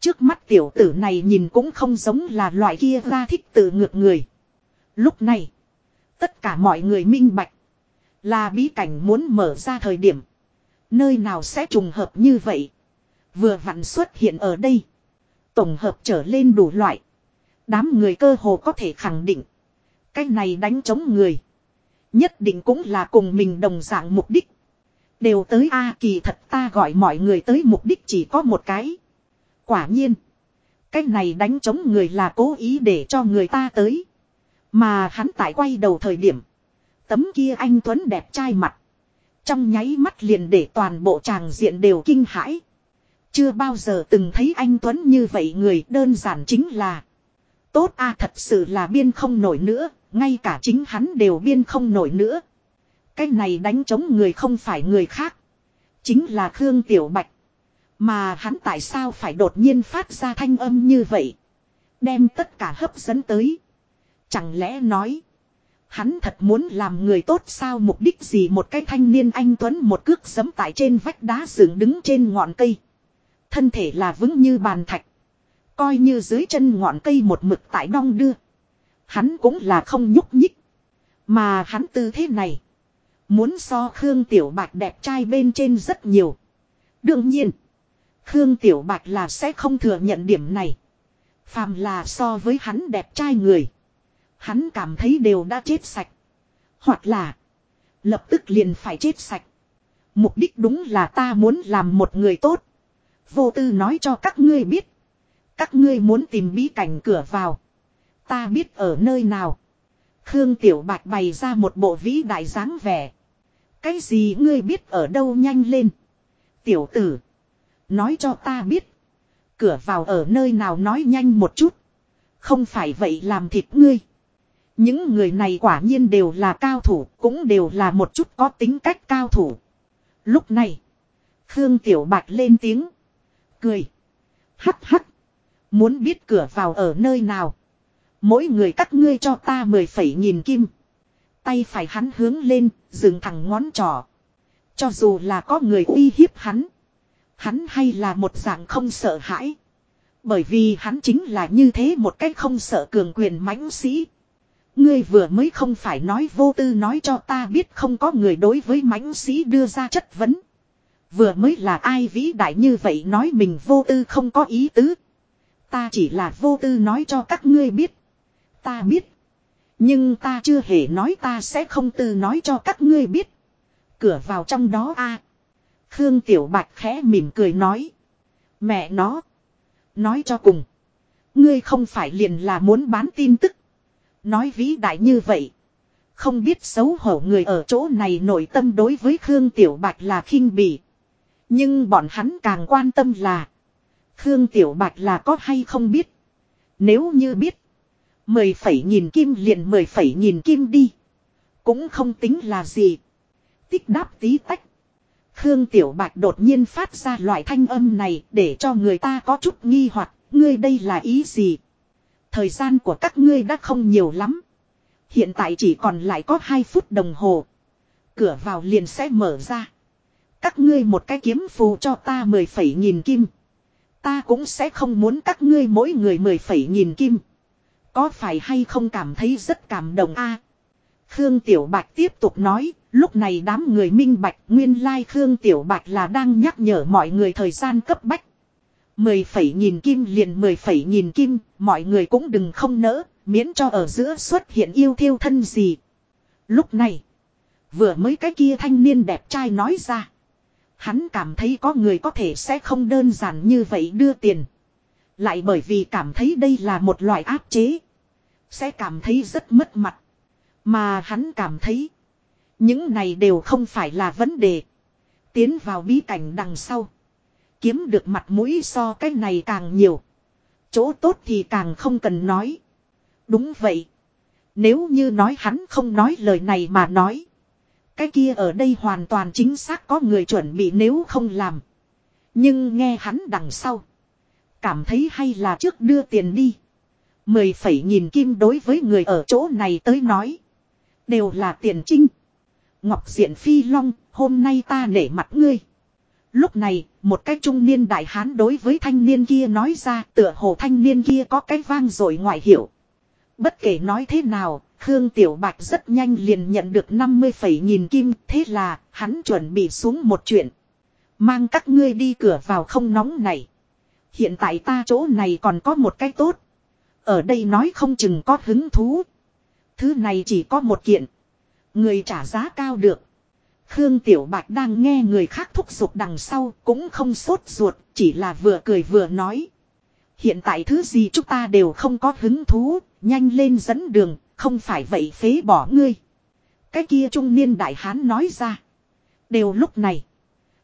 Trước mắt tiểu tử này nhìn cũng không giống là loại kia ra thích tự ngược người. Lúc này, tất cả mọi người minh bạch. Là bí cảnh muốn mở ra thời điểm. Nơi nào sẽ trùng hợp như vậy. Vừa vặn xuất hiện ở đây. Tổng hợp trở lên đủ loại. Đám người cơ hồ có thể khẳng định. Cái này đánh chống người. Nhất định cũng là cùng mình đồng dạng mục đích. Đều tới A kỳ thật ta gọi mọi người tới mục đích chỉ có một cái. Quả nhiên. Cái này đánh chống người là cố ý để cho người ta tới. Mà hắn tại quay đầu thời điểm. Tấm kia anh Tuấn đẹp trai mặt. Trong nháy mắt liền để toàn bộ tràng diện đều kinh hãi. Chưa bao giờ từng thấy anh Tuấn như vậy người đơn giản chính là. Tốt a thật sự là biên không nổi nữa, ngay cả chính hắn đều biên không nổi nữa. Cái này đánh chống người không phải người khác. Chính là Khương Tiểu Bạch. Mà hắn tại sao phải đột nhiên phát ra thanh âm như vậy. Đem tất cả hấp dẫn tới. Chẳng lẽ nói. Hắn thật muốn làm người tốt sao mục đích gì một cái thanh niên anh Tuấn một cước giấm tại trên vách đá dựng đứng trên ngọn cây. Thân thể là vững như bàn thạch. Coi như dưới chân ngọn cây một mực tại đong đưa. Hắn cũng là không nhúc nhích. Mà hắn tư thế này. Muốn so Khương Tiểu Bạch đẹp trai bên trên rất nhiều. Đương nhiên. Khương Tiểu Bạch là sẽ không thừa nhận điểm này. Phàm là so với hắn đẹp trai người. Hắn cảm thấy đều đã chết sạch. Hoặc là. Lập tức liền phải chết sạch. Mục đích đúng là ta muốn làm một người tốt. Vô tư nói cho các ngươi biết. Các ngươi muốn tìm bí cảnh cửa vào. Ta biết ở nơi nào. Khương Tiểu Bạch bày ra một bộ vĩ đại dáng vẻ. Cái gì ngươi biết ở đâu nhanh lên. Tiểu tử. Nói cho ta biết. Cửa vào ở nơi nào nói nhanh một chút. Không phải vậy làm thịt ngươi. Những người này quả nhiên đều là cao thủ, cũng đều là một chút có tính cách cao thủ. Lúc này, Khương Tiểu Bạch lên tiếng. Cười. Hắc hắc. Muốn biết cửa vào ở nơi nào. Mỗi người các ngươi cho ta mười phẩy nghìn kim. Tay phải hắn hướng lên, dừng thẳng ngón trỏ. Cho dù là có người uy hiếp hắn. Hắn hay là một dạng không sợ hãi. Bởi vì hắn chính là như thế một cách không sợ cường quyền mãnh sĩ. Ngươi vừa mới không phải nói vô tư nói cho ta biết không có người đối với mãnh sĩ đưa ra chất vấn. Vừa mới là ai vĩ đại như vậy nói mình vô tư không có ý tứ. Ta chỉ là vô tư nói cho các ngươi biết. Ta biết. Nhưng ta chưa hề nói ta sẽ không tư nói cho các ngươi biết. Cửa vào trong đó a Khương Tiểu Bạch khẽ mỉm cười nói. Mẹ nó. Nói cho cùng. Ngươi không phải liền là muốn bán tin tức. Nói vĩ đại như vậy. Không biết xấu hổ người ở chỗ này nội tâm đối với Khương Tiểu Bạch là khinh bỉ. Nhưng bọn hắn càng quan tâm là. Khương Tiểu Bạch là có hay không biết. Nếu như biết. Mười phẩy nhìn kim liền mười phẩy nhìn kim đi. Cũng không tính là gì. Tích đáp tí tách. Khương Tiểu Bạch đột nhiên phát ra loại thanh âm này để cho người ta có chút nghi hoặc, ngươi đây là ý gì? Thời gian của các ngươi đã không nhiều lắm. Hiện tại chỉ còn lại có 2 phút đồng hồ. Cửa vào liền sẽ mở ra. Các ngươi một cái kiếm phù cho ta 10 phẩy nghìn kim. Ta cũng sẽ không muốn các ngươi mỗi người 10 phẩy nghìn kim. Có phải hay không cảm thấy rất cảm động a? Khương Tiểu Bạch tiếp tục nói, lúc này đám người minh bạch nguyên lai Khương Tiểu Bạch là đang nhắc nhở mọi người thời gian cấp bách. Mười phẩy nghìn kim liền mười phẩy nghìn kim, mọi người cũng đừng không nỡ, miễn cho ở giữa xuất hiện yêu thiêu thân gì. Lúc này, vừa mới cái kia thanh niên đẹp trai nói ra. Hắn cảm thấy có người có thể sẽ không đơn giản như vậy đưa tiền. Lại bởi vì cảm thấy đây là một loại áp chế. Sẽ cảm thấy rất mất mặt. Mà hắn cảm thấy. Những này đều không phải là vấn đề. Tiến vào bí cảnh đằng sau. Kiếm được mặt mũi so cái này càng nhiều. Chỗ tốt thì càng không cần nói. Đúng vậy. Nếu như nói hắn không nói lời này mà nói. Cái kia ở đây hoàn toàn chính xác có người chuẩn bị nếu không làm. Nhưng nghe hắn đằng sau. Cảm thấy hay là trước đưa tiền đi. Mười phẩy nghìn kim đối với người ở chỗ này tới nói. Đều là tiền trinh. Ngọc Diện Phi Long, hôm nay ta nể mặt ngươi. Lúc này, một cái trung niên đại hán đối với thanh niên kia nói ra tựa hồ thanh niên kia có cái vang rồi ngoại hiểu. Bất kể nói thế nào, Khương Tiểu Bạch rất nhanh liền nhận được 50 phẩy nghìn kim, thế là hắn chuẩn bị xuống một chuyện. Mang các ngươi đi cửa vào không nóng này. Hiện tại ta chỗ này còn có một cái tốt. Ở đây nói không chừng có hứng thú. Thứ này chỉ có một kiện. Người trả giá cao được. Khương Tiểu Bạch đang nghe người khác thúc giục đằng sau cũng không sốt ruột, chỉ là vừa cười vừa nói. Hiện tại thứ gì chúng ta đều không có hứng thú, nhanh lên dẫn đường, không phải vậy phế bỏ ngươi. Cái kia trung niên đại hán nói ra. Đều lúc này.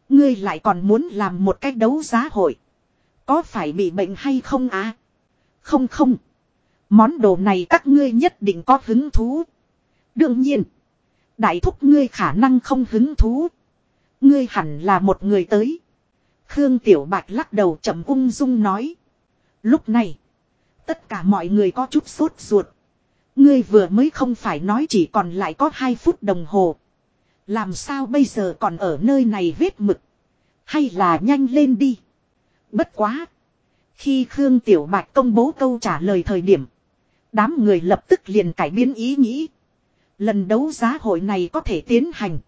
Ngươi lại còn muốn làm một cái đấu giá hội. Có phải bị bệnh hay không á? Không không. Món đồ này các ngươi nhất định có hứng thú. Đương nhiên. Đại thúc ngươi khả năng không hứng thú. Ngươi hẳn là một người tới. Khương Tiểu Bạch lắc đầu chậm ung dung nói. Lúc này. Tất cả mọi người có chút sốt ruột. Ngươi vừa mới không phải nói chỉ còn lại có 2 phút đồng hồ. Làm sao bây giờ còn ở nơi này vết mực. Hay là nhanh lên đi. Bất quá. Khi Khương Tiểu Bạch công bố câu trả lời thời điểm. Đám người lập tức liền cải biến ý nghĩ. Lần đấu giá hội này có thể tiến hành.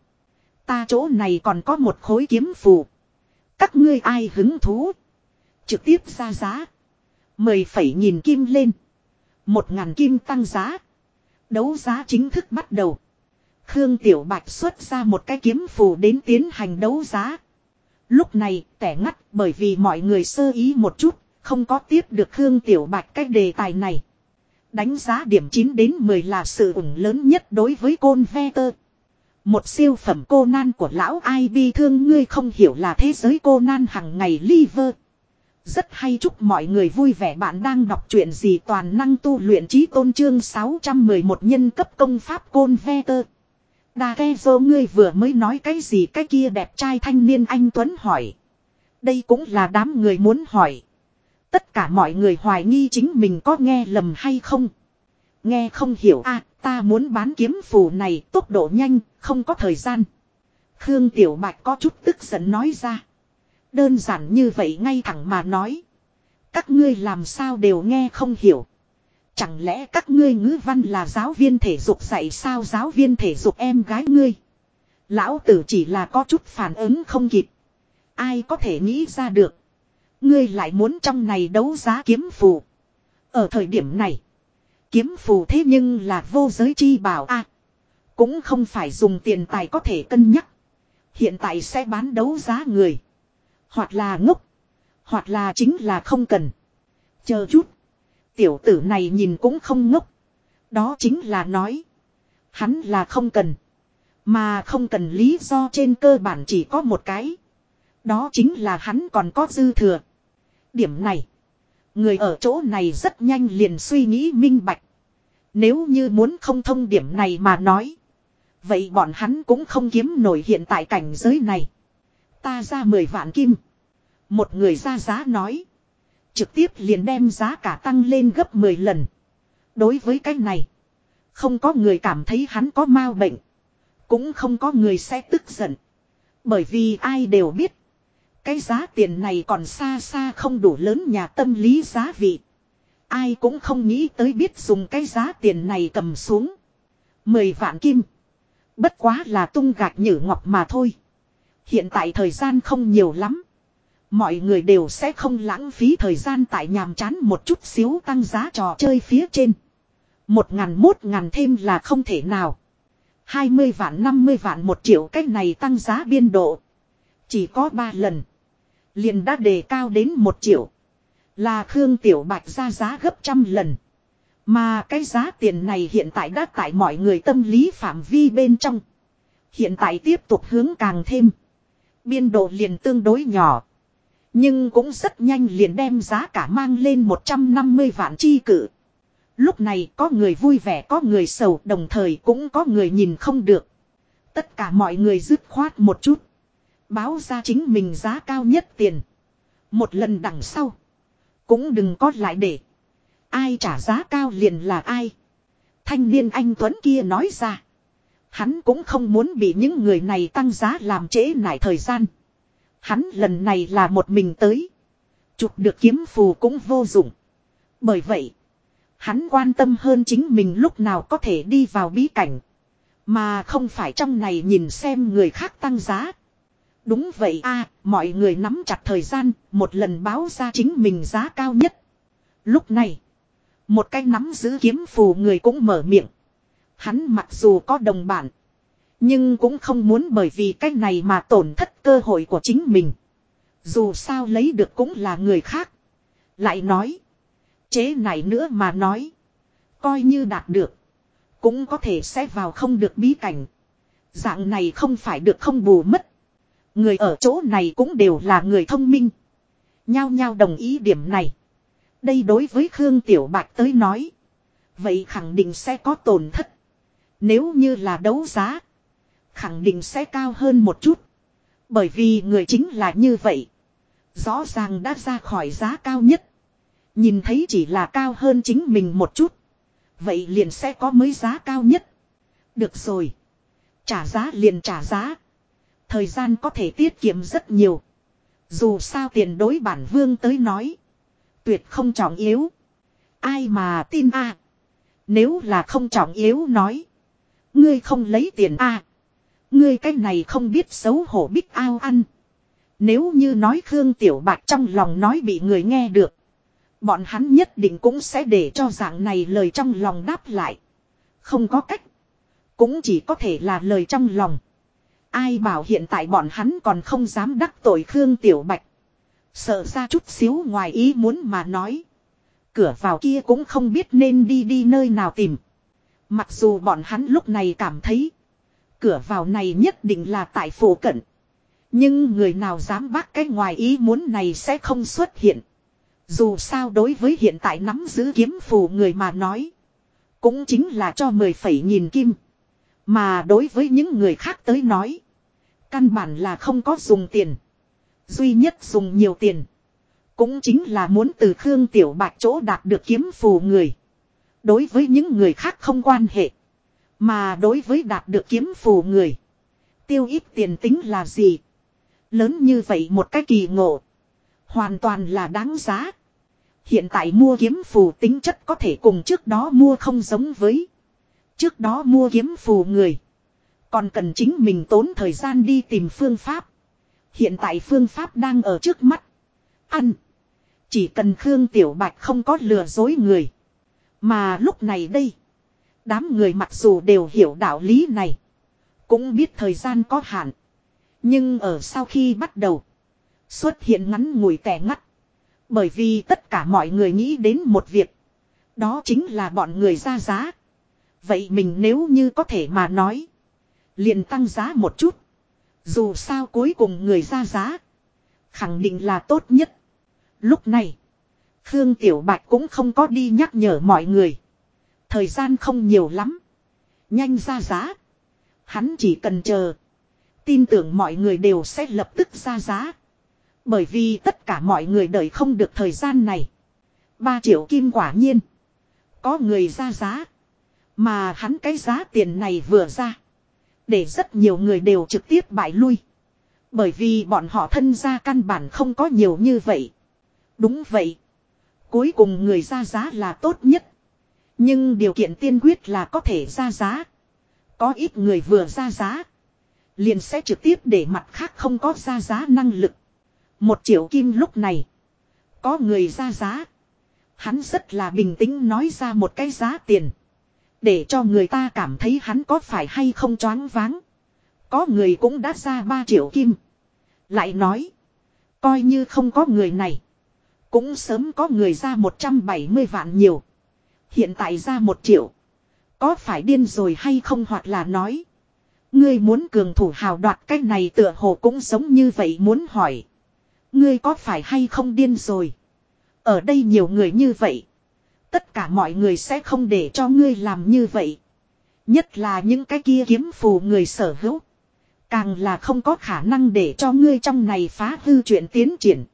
Ta chỗ này còn có một khối kiếm phù. Các ngươi ai hứng thú. Trực tiếp ra giá. Mười phẩy nhìn kim lên. Một ngàn kim tăng giá. Đấu giá chính thức bắt đầu. Khương Tiểu Bạch xuất ra một cái kiếm phù đến tiến hành đấu giá. Lúc này, tẻ ngắt bởi vì mọi người sơ ý một chút, không có tiếp được Khương Tiểu Bạch cái đề tài này. Đánh giá điểm 9 đến 10 là sự ủng lớn nhất đối với côn ve tơ. Một siêu phẩm cô nan của lão ai bi thương ngươi không hiểu là thế giới cô nan hằng ngày liver. Rất hay chúc mọi người vui vẻ bạn đang đọc truyện gì toàn năng tu luyện trí tôn trương 611 nhân cấp công pháp côn ve tơ. Đà ke dô ngươi vừa mới nói cái gì cái kia đẹp trai thanh niên anh Tuấn hỏi. Đây cũng là đám người muốn hỏi. Tất cả mọi người hoài nghi chính mình có nghe lầm hay không. Nghe không hiểu à, ta muốn bán kiếm phù này tốc độ nhanh, không có thời gian. Khương Tiểu Bạch có chút tức giận nói ra. Đơn giản như vậy ngay thẳng mà nói. Các ngươi làm sao đều nghe không hiểu. Chẳng lẽ các ngươi ngữ văn là giáo viên thể dục dạy sao giáo viên thể dục em gái ngươi. Lão tử chỉ là có chút phản ứng không kịp. Ai có thể nghĩ ra được. Ngươi lại muốn trong này đấu giá kiếm phù. Ở thời điểm này. Kiếm phù thế nhưng là vô giới chi bảo a Cũng không phải dùng tiền tài có thể cân nhắc. Hiện tại sẽ bán đấu giá người. Hoặc là ngốc. Hoặc là chính là không cần. Chờ chút. Tiểu tử này nhìn cũng không ngốc. Đó chính là nói. Hắn là không cần. Mà không cần lý do trên cơ bản chỉ có một cái. Đó chính là hắn còn có dư thừa. Điểm này. Người ở chỗ này rất nhanh liền suy nghĩ minh bạch. Nếu như muốn không thông điểm này mà nói. Vậy bọn hắn cũng không kiếm nổi hiện tại cảnh giới này. Ta ra 10 vạn kim. Một người ra giá nói. Trực tiếp liền đem giá cả tăng lên gấp 10 lần. Đối với cái này. Không có người cảm thấy hắn có mau bệnh. Cũng không có người sẽ tức giận. Bởi vì ai đều biết. Cái giá tiền này còn xa xa không đủ lớn nhà tâm lý giá vị. Ai cũng không nghĩ tới biết dùng cái giá tiền này cầm xuống. Mười vạn kim. Bất quá là tung gạch nhử ngọc mà thôi. Hiện tại thời gian không nhiều lắm. Mọi người đều sẽ không lãng phí thời gian tại nhàm chán một chút xíu tăng giá trò chơi phía trên. Một ngàn mốt ngàn thêm là không thể nào. Hai mươi vạn, năm mươi vạn một triệu cách này tăng giá biên độ. Chỉ có ba lần. Liền đã đề cao đến một triệu. Là Khương Tiểu Bạch ra giá gấp trăm lần. Mà cái giá tiền này hiện tại đã tại mọi người tâm lý phạm vi bên trong. Hiện tại tiếp tục hướng càng thêm. Biên độ liền tương đối nhỏ. Nhưng cũng rất nhanh liền đem giá cả mang lên 150 vạn chi cử. Lúc này có người vui vẻ, có người sầu, đồng thời cũng có người nhìn không được. Tất cả mọi người dứt khoát một chút. Báo ra chính mình giá cao nhất tiền. Một lần đằng sau. Cũng đừng có lại để. Ai trả giá cao liền là ai. Thanh niên anh Tuấn kia nói ra. Hắn cũng không muốn bị những người này tăng giá làm trễ nải thời gian. Hắn lần này là một mình tới. Chụp được kiếm phù cũng vô dụng. Bởi vậy. Hắn quan tâm hơn chính mình lúc nào có thể đi vào bí cảnh. Mà không phải trong này nhìn xem người khác tăng giá. Đúng vậy a mọi người nắm chặt thời gian, một lần báo ra chính mình giá cao nhất. Lúc này, một cái nắm giữ kiếm phù người cũng mở miệng. Hắn mặc dù có đồng bản, nhưng cũng không muốn bởi vì cái này mà tổn thất cơ hội của chính mình. Dù sao lấy được cũng là người khác. Lại nói, chế này nữa mà nói, coi như đạt được, Cũng có thể sẽ vào không được bí cảnh. Dạng này không phải được không bù mất. Người ở chỗ này cũng đều là người thông minh. Nhao nhao đồng ý điểm này. Đây đối với Khương Tiểu Bạch tới nói. Vậy khẳng định sẽ có tổn thất. Nếu như là đấu giá. Khẳng định sẽ cao hơn một chút. Bởi vì người chính là như vậy. Rõ ràng đã ra khỏi giá cao nhất. Nhìn thấy chỉ là cao hơn chính mình một chút. Vậy liền sẽ có mới giá cao nhất. Được rồi. Trả giá liền trả giá. Thời gian có thể tiết kiệm rất nhiều. Dù sao tiền đối bản vương tới nói. Tuyệt không trọng yếu. Ai mà tin a Nếu là không trọng yếu nói. Ngươi không lấy tiền a Ngươi cái này không biết xấu hổ biết ao ăn. Nếu như nói Khương Tiểu Bạch trong lòng nói bị người nghe được. Bọn hắn nhất định cũng sẽ để cho dạng này lời trong lòng đáp lại. Không có cách. Cũng chỉ có thể là lời trong lòng. Ai bảo hiện tại bọn hắn còn không dám đắc tội Khương Tiểu Bạch. Sợ ra chút xíu ngoài ý muốn mà nói. Cửa vào kia cũng không biết nên đi đi nơi nào tìm. Mặc dù bọn hắn lúc này cảm thấy. Cửa vào này nhất định là tại phủ cận. Nhưng người nào dám bác cái ngoài ý muốn này sẽ không xuất hiện. Dù sao đối với hiện tại nắm giữ kiếm phù người mà nói. Cũng chính là cho mười phẩy nghìn kim. Mà đối với những người khác tới nói. Căn bản là không có dùng tiền. Duy nhất dùng nhiều tiền. Cũng chính là muốn từ Khương Tiểu Bạch chỗ đạt được kiếm phù người. Đối với những người khác không quan hệ. Mà đối với đạt được kiếm phù người. Tiêu ít tiền tính là gì? Lớn như vậy một cái kỳ ngộ. Hoàn toàn là đáng giá. Hiện tại mua kiếm phù tính chất có thể cùng trước đó mua không giống với. Trước đó mua kiếm phù người. Còn cần chính mình tốn thời gian đi tìm phương pháp. Hiện tại phương pháp đang ở trước mắt. Ăn. Chỉ cần Khương Tiểu Bạch không có lừa dối người. Mà lúc này đây. Đám người mặc dù đều hiểu đạo lý này. Cũng biết thời gian có hạn. Nhưng ở sau khi bắt đầu. Xuất hiện ngắn ngủi tẻ ngắt. Bởi vì tất cả mọi người nghĩ đến một việc. Đó chính là bọn người ra giá. Vậy mình nếu như có thể mà nói. Liền tăng giá một chút. Dù sao cuối cùng người ra giá. Khẳng định là tốt nhất. Lúc này. Khương Tiểu Bạch cũng không có đi nhắc nhở mọi người. Thời gian không nhiều lắm. Nhanh ra giá. Hắn chỉ cần chờ. Tin tưởng mọi người đều sẽ lập tức ra giá. Bởi vì tất cả mọi người đợi không được thời gian này. 3 triệu kim quả nhiên. Có người ra giá. Mà hắn cái giá tiền này vừa ra. Để rất nhiều người đều trực tiếp bại lui. Bởi vì bọn họ thân ra căn bản không có nhiều như vậy. Đúng vậy. Cuối cùng người ra giá là tốt nhất. Nhưng điều kiện tiên quyết là có thể ra giá. Có ít người vừa ra giá. Liền sẽ trực tiếp để mặt khác không có ra giá năng lực. Một triệu kim lúc này. Có người ra giá. Hắn rất là bình tĩnh nói ra một cái giá tiền. Để cho người ta cảm thấy hắn có phải hay không choáng váng. Có người cũng đã ra 3 triệu kim. Lại nói. Coi như không có người này. Cũng sớm có người ra 170 vạn nhiều. Hiện tại ra 1 triệu. Có phải điên rồi hay không hoặc là nói. Ngươi muốn cường thủ hào đoạt cái này tựa hồ cũng giống như vậy muốn hỏi. Ngươi có phải hay không điên rồi. Ở đây nhiều người như vậy. Tất cả mọi người sẽ không để cho ngươi làm như vậy. Nhất là những cái kia kiếm phù người sở hữu. Càng là không có khả năng để cho ngươi trong này phá hư chuyện tiến triển.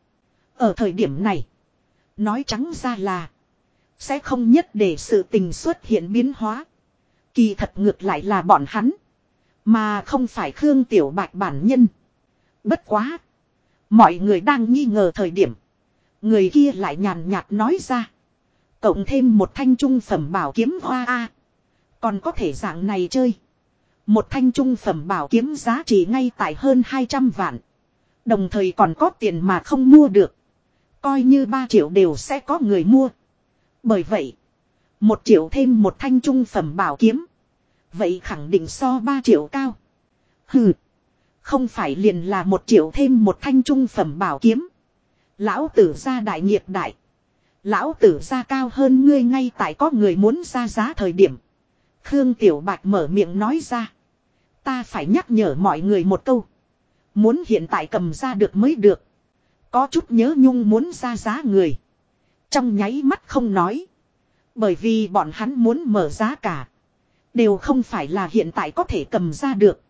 Ở thời điểm này. Nói trắng ra là. Sẽ không nhất để sự tình xuất hiện biến hóa. Kỳ thật ngược lại là bọn hắn. Mà không phải Khương Tiểu Bạch bản nhân. Bất quá. Mọi người đang nghi ngờ thời điểm. Người kia lại nhàn nhạt nói ra. Cộng thêm một thanh trung phẩm bảo kiếm hoa A. Còn có thể dạng này chơi. Một thanh trung phẩm bảo kiếm giá trị ngay tại hơn 200 vạn. Đồng thời còn có tiền mà không mua được. Coi như 3 triệu đều sẽ có người mua. Bởi vậy. Một triệu thêm một thanh trung phẩm bảo kiếm. Vậy khẳng định so 3 triệu cao. Hừ. Không phải liền là một triệu thêm một thanh trung phẩm bảo kiếm. Lão tử ra đại nghiệp đại. Lão tử ra cao hơn ngươi ngay tại có người muốn ra giá thời điểm. Khương Tiểu Bạch mở miệng nói ra. Ta phải nhắc nhở mọi người một câu. Muốn hiện tại cầm ra được mới được. Có chút nhớ nhung muốn ra giá người. Trong nháy mắt không nói. Bởi vì bọn hắn muốn mở giá cả. Đều không phải là hiện tại có thể cầm ra được.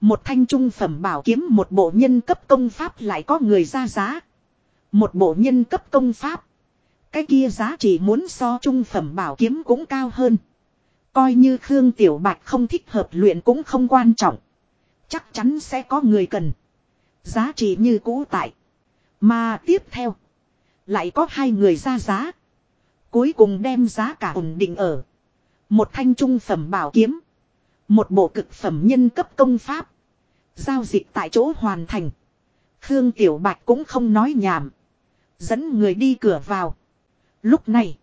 Một thanh trung phẩm bảo kiếm một bộ nhân cấp công pháp lại có người ra giá. Một bộ nhân cấp công pháp. Cái kia giá trị muốn so trung phẩm bảo kiếm cũng cao hơn. Coi như Khương Tiểu Bạch không thích hợp luyện cũng không quan trọng. Chắc chắn sẽ có người cần. Giá trị như cũ tại. Mà tiếp theo. Lại có hai người ra giá. Cuối cùng đem giá cả ổn định ở. Một thanh trung phẩm bảo kiếm. Một bộ cực phẩm nhân cấp công pháp. Giao dịch tại chỗ hoàn thành. Khương Tiểu Bạch cũng không nói nhảm. Dẫn người đi cửa vào. Lúc này.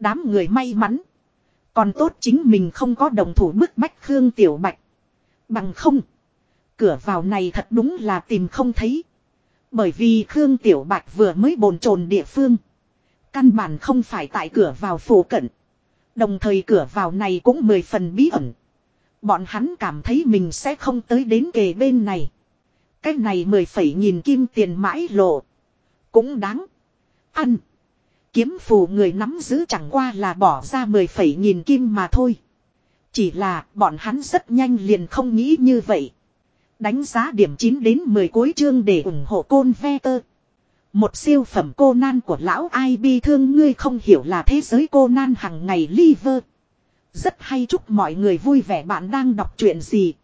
Đám người may mắn. Còn tốt chính mình không có đồng thủ bức bách Khương Tiểu Bạch. Bằng không. Cửa vào này thật đúng là tìm không thấy. Bởi vì Khương Tiểu Bạch vừa mới bồn chồn địa phương. Căn bản không phải tại cửa vào phủ cận. Đồng thời cửa vào này cũng mười phần bí ẩn. Bọn hắn cảm thấy mình sẽ không tới đến kề bên này. Cái này mười phẩy nhìn kim tiền mãi lộ. Cũng đáng. Ăn. Kiếm phù người nắm giữ chẳng qua là bỏ ra mười phẩy nhìn kim mà thôi. Chỉ là bọn hắn rất nhanh liền không nghĩ như vậy. Đánh giá điểm 9 đến 10 cuối chương để ủng hộ côn ve tơ. Một siêu phẩm cô nan của lão ai bi thương ngươi không hiểu là thế giới cô nan hằng ngày liver. Rất hay chúc mọi người vui vẻ bạn đang đọc truyện gì.